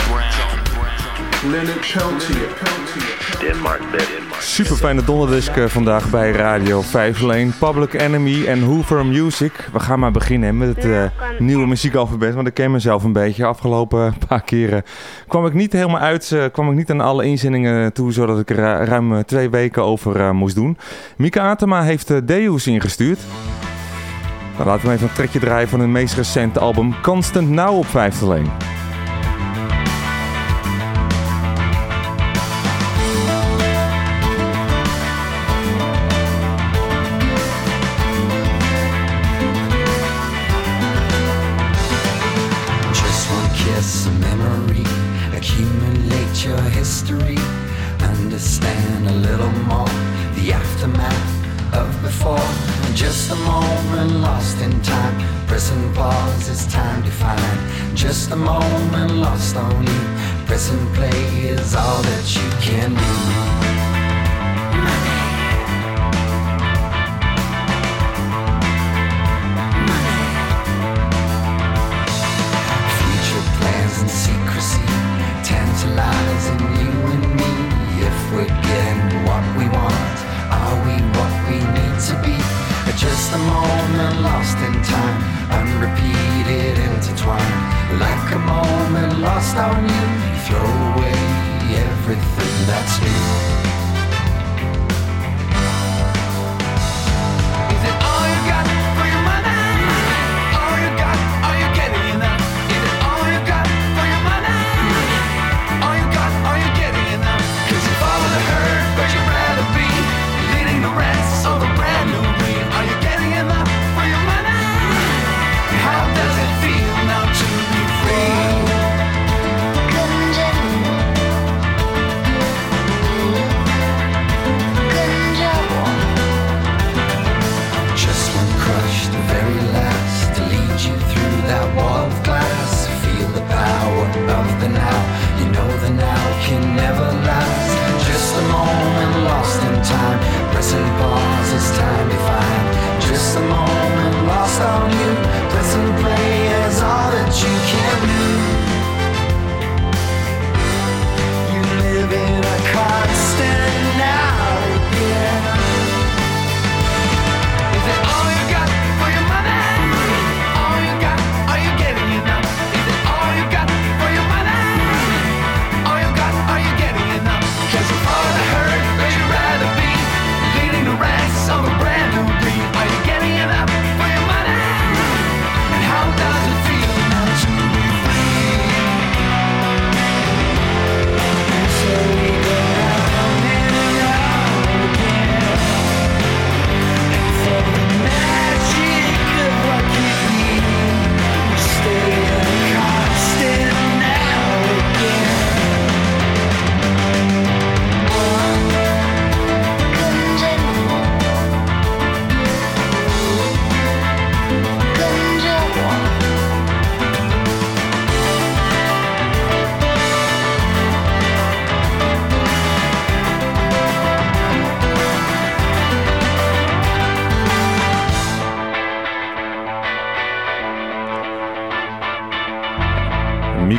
Speaker 5: Super fijne donderdisc vandaag bij Radio 5 Lane, Public Enemy en Hoover Music. We gaan maar beginnen met het eh, nieuwe muziekalfabet, want ik ken mezelf een beetje. Afgelopen paar keren kwam ik niet helemaal uit, eh, kwam ik niet aan alle inzendingen toe, zodat ik er eh, ruim twee weken over eh, moest doen. Mika Atema heeft eh, Deus ingestuurd. Dan laten we even een trekje draaien van hun meest recente album Constant Now op 5 Lane.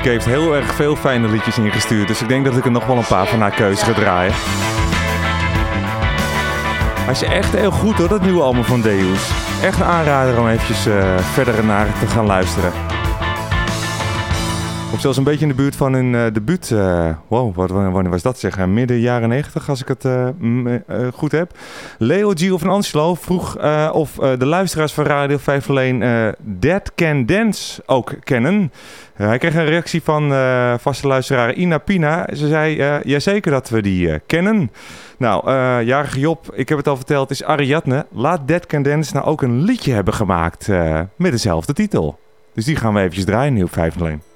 Speaker 5: Heeft heel erg veel fijne liedjes ingestuurd. Dus ik denk dat ik er nog wel een paar van haar keuze ga draaien. Hij is echt heel goed hoor, dat nieuwe album van Deus. Echt een aanrader om eventjes eh, verder naar te gaan luisteren. Of zelfs een beetje in de buurt van een uh, eh, debuut. Eh, wow, wat, wanneer was dat zeg? Midden jaren 90, als ik het goed heb. Leo Gio van Angelo vroeg of de luisteraars van Radio 501 Dead Can Dance ook kennen hij kreeg een reactie van eh, vaste luisteraar Ina Pina. Ze zei, eh, jazeker dat we die eh, kennen. Nou, jarige Job, ik heb het al verteld, is Ariadne. Laat Dead Can Dance nou ook een liedje hebben gemaakt met dezelfde titel. Dus die gaan we eventjes draaien, heel 501.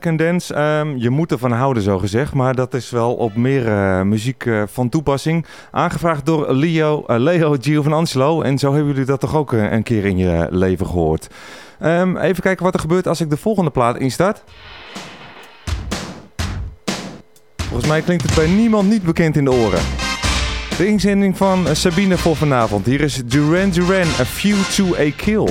Speaker 5: Ehm, je moet ervan houden zo gezegd, maar dat is wel op meer eh, muziek eh, van toepassing. Aangevraagd door Leo, uh, Leo Giovanangelo en zo hebben jullie dat toch ook een keer in je leven gehoord. Ehm, even kijken wat er gebeurt als ik de volgende plaat instart. Volgens mij klinkt het bij niemand niet bekend in de oren. De inzending van Sabine voor vanavond. Hier is Duran Duran, A Few
Speaker 17: to a Kill.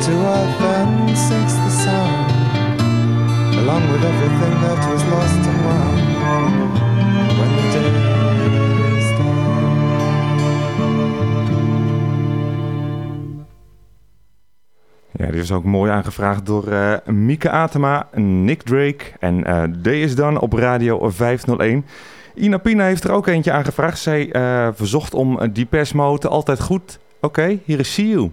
Speaker 14: to earth and sinks the sound, along with everything that was lost and won. When the day is done.
Speaker 15: Ja, die is ook mooi aangevraagd door uh, Mieke Atema, Nick Drake en eh, uh, D is dan op radio 501. Ina Pina heeft er ook eentje aangevraagd. Zij uh, verzocht om die persmoten altijd goed. Oké, hier is See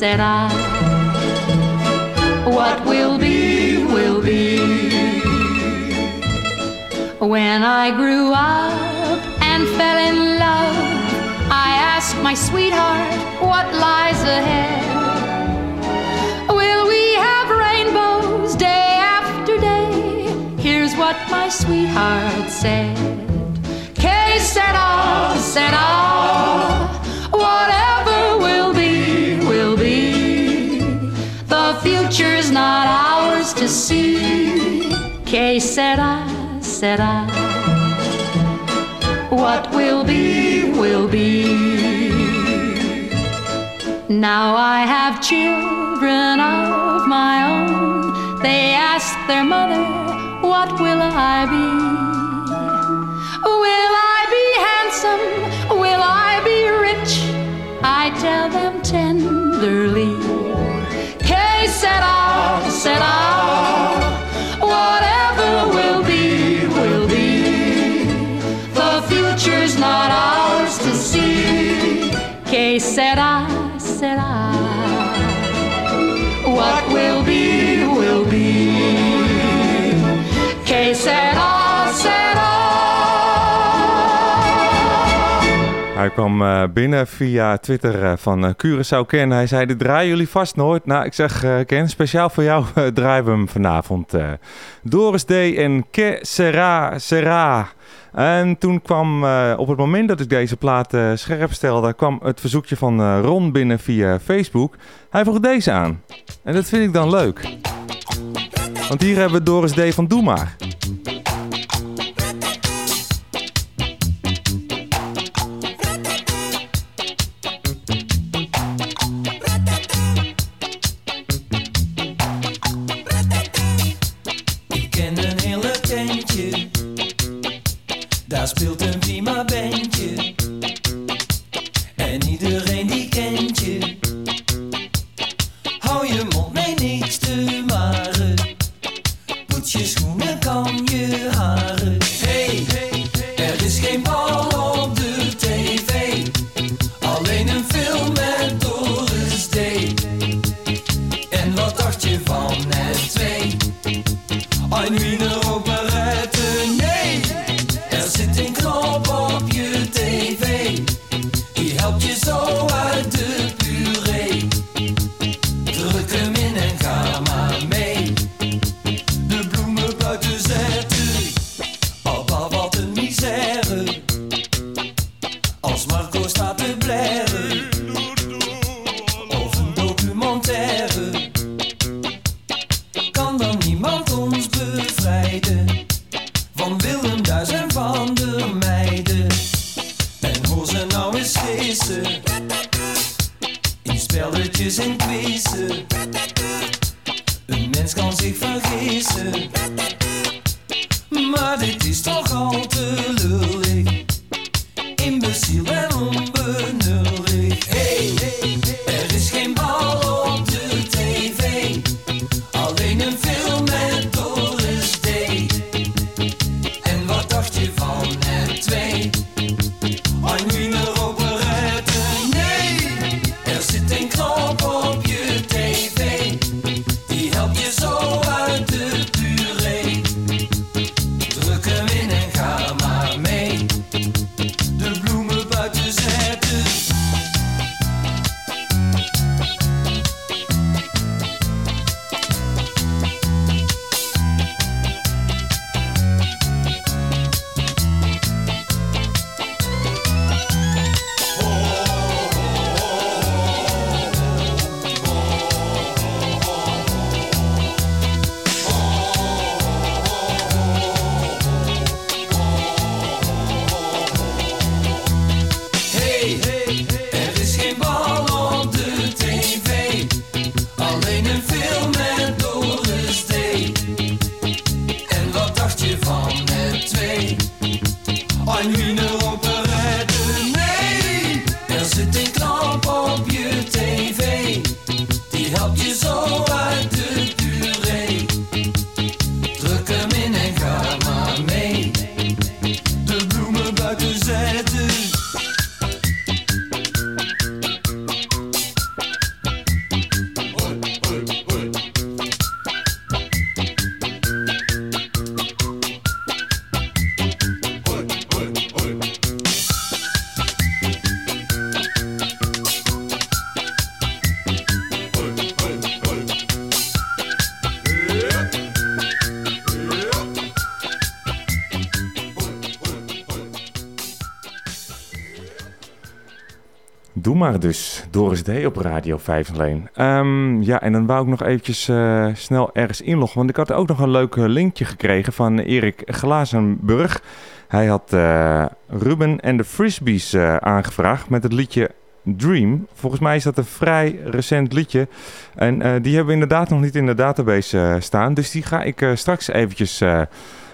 Speaker 3: sera. What will be, will be. When I grew up and fell in love, I asked my sweetheart what lies ahead. Will we have rainbows day after day? Here's what my sweetheart said. Que sera, sera. Future's not ours to see. Que sera, sera. What will be, will be. Now I have children of my own. They ask their mother, What will I be?
Speaker 5: Hij kwam eh, binnen via Twitter eh, van eh, Curaçao Ken. Hij zei, dit draaien jullie vast nooit. Nou, ik zeg, Ken, speciaal voor jou draaien we hem vanavond. Doris D. en Que Sera Sera. En toen kwam, op het moment dat ik deze plaat scherp stelde, kwam het verzoekje van Ron binnen via Facebook. Hij vroeg deze aan. En dat vind ik dan leuk. Want hier hebben we Doris D. van Doe Maar.
Speaker 17: Maar
Speaker 5: dus, Doris D. op Radio 501. Ehm ja, en dan wou ik nog eventjes eh, snel ergens inloggen. Want ik had ook nog een leuk eh, linkje gekregen van Erik Glazenburg. Hij had eh, Ruben en de Frisbees aangevraagd met het liedje Dream. Volgens mij is dat een vrij recent liedje. En die hebben we inderdaad nog niet in de database staan. Dus die ga ik straks eventjes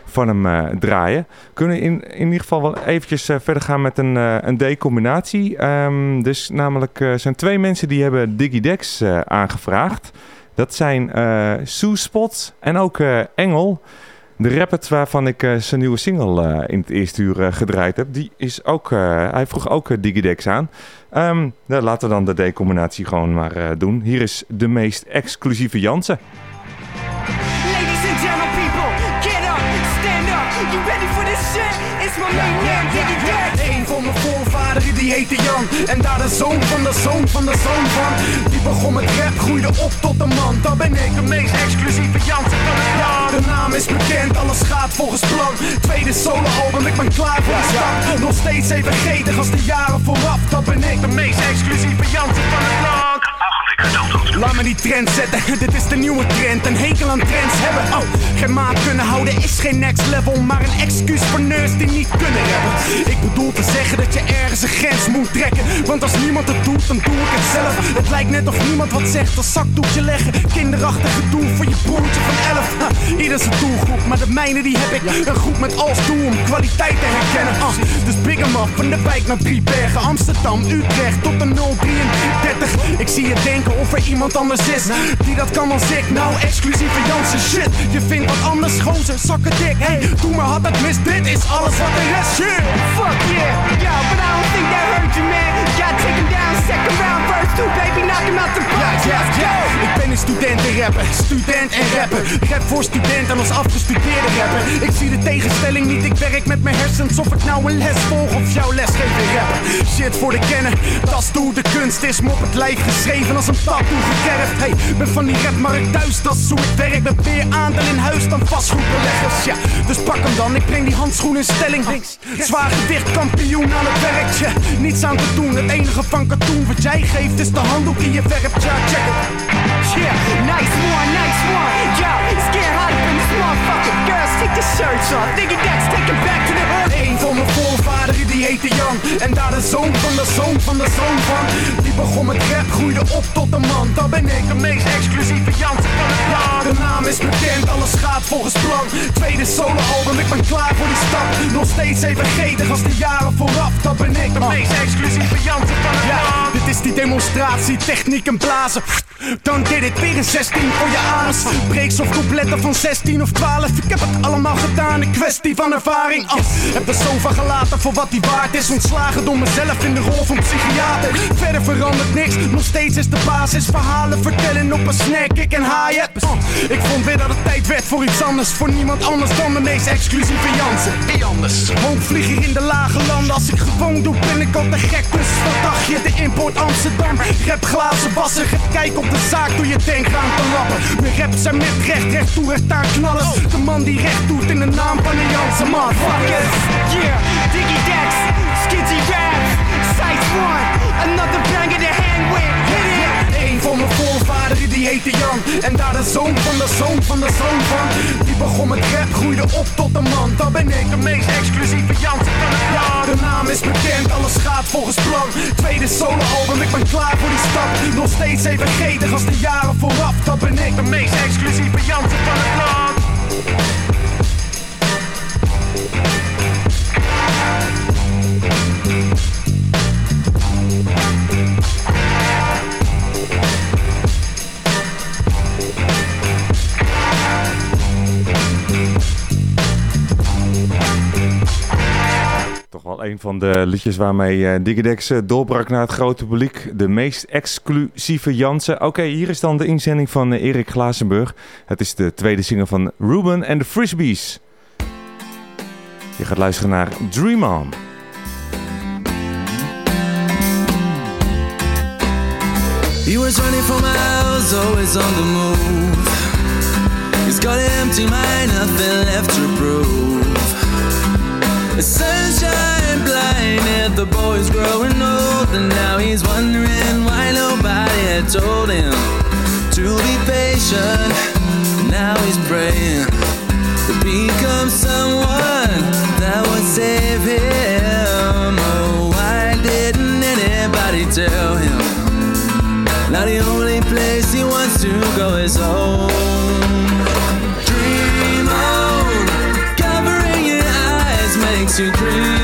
Speaker 5: van hem eh, draaien. Kunnen in, in ieder geval wel eventjes eh, verder gaan met een, eh, een D-combinatie. Ehm, dus namelijk zijn twee mensen die hebben Digidex aangevraagd. Dat zijn Sue Spots en ook Engel. De rapper waarvan ik zijn nieuwe single in het eerste uur gedraaid heb, die is ook, hij vroeg ook Digidex aan. Ehm, nou, laten we dan de D-combinatie gewoon maar doen. Hier is de meest exclusieve Jansen.
Speaker 22: Die heette Jan. En daar de zoon van de zoon van de zoon van. Die begon met rap, groeide op tot een man. Dan ben ik de meest exclusieve Jansen van het De naam is bekend, alles gaat volgens plan. Tweede solo-album, ik ben klaar voor de stad Nog steeds even gretig als de jaren vooraf. Dan ben ik de meest exclusieve Jansen van het land Laat me die trend zetten, dit is de nieuwe trend. Een hekel aan trends hebben. Oh, geen maat kunnen houden is geen next level. Maar een excuus voor nerds die niet kunnen rappen. Ik bedoel te zeggen dat je ergens een grens moet trekken. Want als niemand het doet, dan doe ik het zelf. Het lijkt net of niemand wat zegt als zakdoekje leggen. Kinderachtige doel voor je broertje van 11. Ha, ieder zijn doelgroep, maar de mijne die heb ik. Een groep met als doel om kwaliteit te herkennen. Ah, dus big em up van de wijk naar Driebergen. Amsterdam, Utrecht tot de 033. Ik zie je denken of er iemand anders is die dat kan als ik. Nou, exclusieve Jansen shit. Je vindt wat anders, gozer, zakken dik. Hey, doe maar had het mis, dit is alles wat er is. Shit.
Speaker 23: Fuck yeah, yo, but I don't think that hurt you, man. Gotta take down, second round, two, baby, knock him out the
Speaker 22: Ja,
Speaker 23: park.
Speaker 22: ja,
Speaker 23: Let's
Speaker 22: ja.
Speaker 23: go.
Speaker 22: Ik ben een student en rapper, student en rapper. Rap voor studenten als afgestudeerde rapper. Ik zie de tegenstelling niet, ik werk met mijn hersens. Of ik nou een les volg of jouw lesgever rapper. Shit voor de kenner, dat is hoe de kunst is. Me op het lijf geschreven als een tattoo gekerfd. Hey, ben van die rapmarkt thuis, dat is hoe ik werk. Ben meer aandeel in huis dan vastgoedbeleggers. Ja, dus pak hem dan, ik breng die handschoen in stelling. Zwaar gewicht, kampioen aan het werk. Ja, niets aan te doen, het enige van katoen wat jij geeft is de handdoek die je werpt. Ja, check it.
Speaker 23: Yeah, nice one, nice one. Yo, it's getting hot up in this motherfucker. Take the shirts off. Diggy Dex, take it back to the hood.
Speaker 22: Een van mijn voorvaderen die heette Jan. En daar de zoon van de zoon van de zoon van. Die begon met rap, groeide op tot een man. Dan ben ik de meest exclusieve Jansen van het land De naam is bekend, alles gaat volgens plan. Tweede solo-album, ik ben klaar voor die stap. Nog steeds even gretig als de jaren vooraf. Dat ben ik de meest exclusieve Jansen van het land Dit is die demonstratie, techniek en blazen. Dan dit it, weer een 16 voor je anus. Breaks of coupletten van 16 of 12 Ik heb het allemaal gedaan, een kwestie van ervaring. Oh, Heb de sofa gelaten voor wat die waard is. Ontslagen door mezelf in de rol van psychiater. Verder verandert niks, nog steeds is de basis. Verhalen vertellen op een snack, ik en haaien Oh, Ik vond weer dat het tijd werd voor iets anders. Voor niemand anders dan de meest exclusieve Jansen. Wie anders? Hoogvlieger in de lage landen. Als ik gewoon doe ben ik al te gek. Dus wat dacht je, de import Amsterdam. Rap glazen wassen, kijken op de zaak. Door je denkt aan te lappen. Mijn raps zijn met recht, recht toe, recht aan knallers De man die recht doet in de naam van de Jansen Motherfuckers.
Speaker 23: Yeah, Diggy Dex, Skizzy Raps, Sights One, another banger to hang with. Hit it.
Speaker 22: Een van mijn voorvaderen die heette Jan. En daar de zoon van de zoon van de zoon van. Die begon met rap, groeide op tot een man. Dan ben ik de meest exclusieve Jansen van het land De naam is bekend, alles gaat volgens plan. Tweede solo-album, ik ben klaar voor die stap. Nog steeds even gretig als de jaren vooraf. Dat ben ik de meest exclusieve Jansen van het land
Speaker 5: een van de liedjes waarmee eh Digidex eh, doorbrak naar het grote publiek. De meest exclusieve Jansen. Oké, hier is dan de inzending van eh, Erik Glazenburg. Het is de tweede single van Ruben en de Frisbees. Je gaat luisteren naar Dream On.
Speaker 24: He was running for miles, always on the move. He's got an empty mind, nothing left to prove. The sunshine blinded the boy's growing old, and now he's wondering why nobody had told him to be patient. Now he's praying to become someone that would save him. Oh, why didn't anybody tell him? Now the only place he wants to go is home. Dream on, covering your eyes makes you dream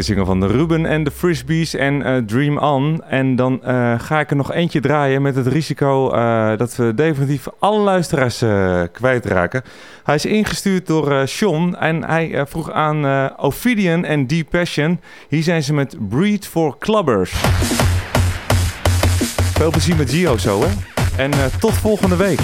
Speaker 5: tweede single van de Ruben en de Frisbees en eh, Dream On. En dan eh, ga ik er nog eentje draaien met het risico eh, dat we definitief alle luisteraars kwijtraken. Hij is ingestuurd door Sean en hij vroeg aan Ophidian en Deep Passion. Hier zijn ze met Breed for Clubbers. Veel plezier met Gio zo hè. En tot volgende week.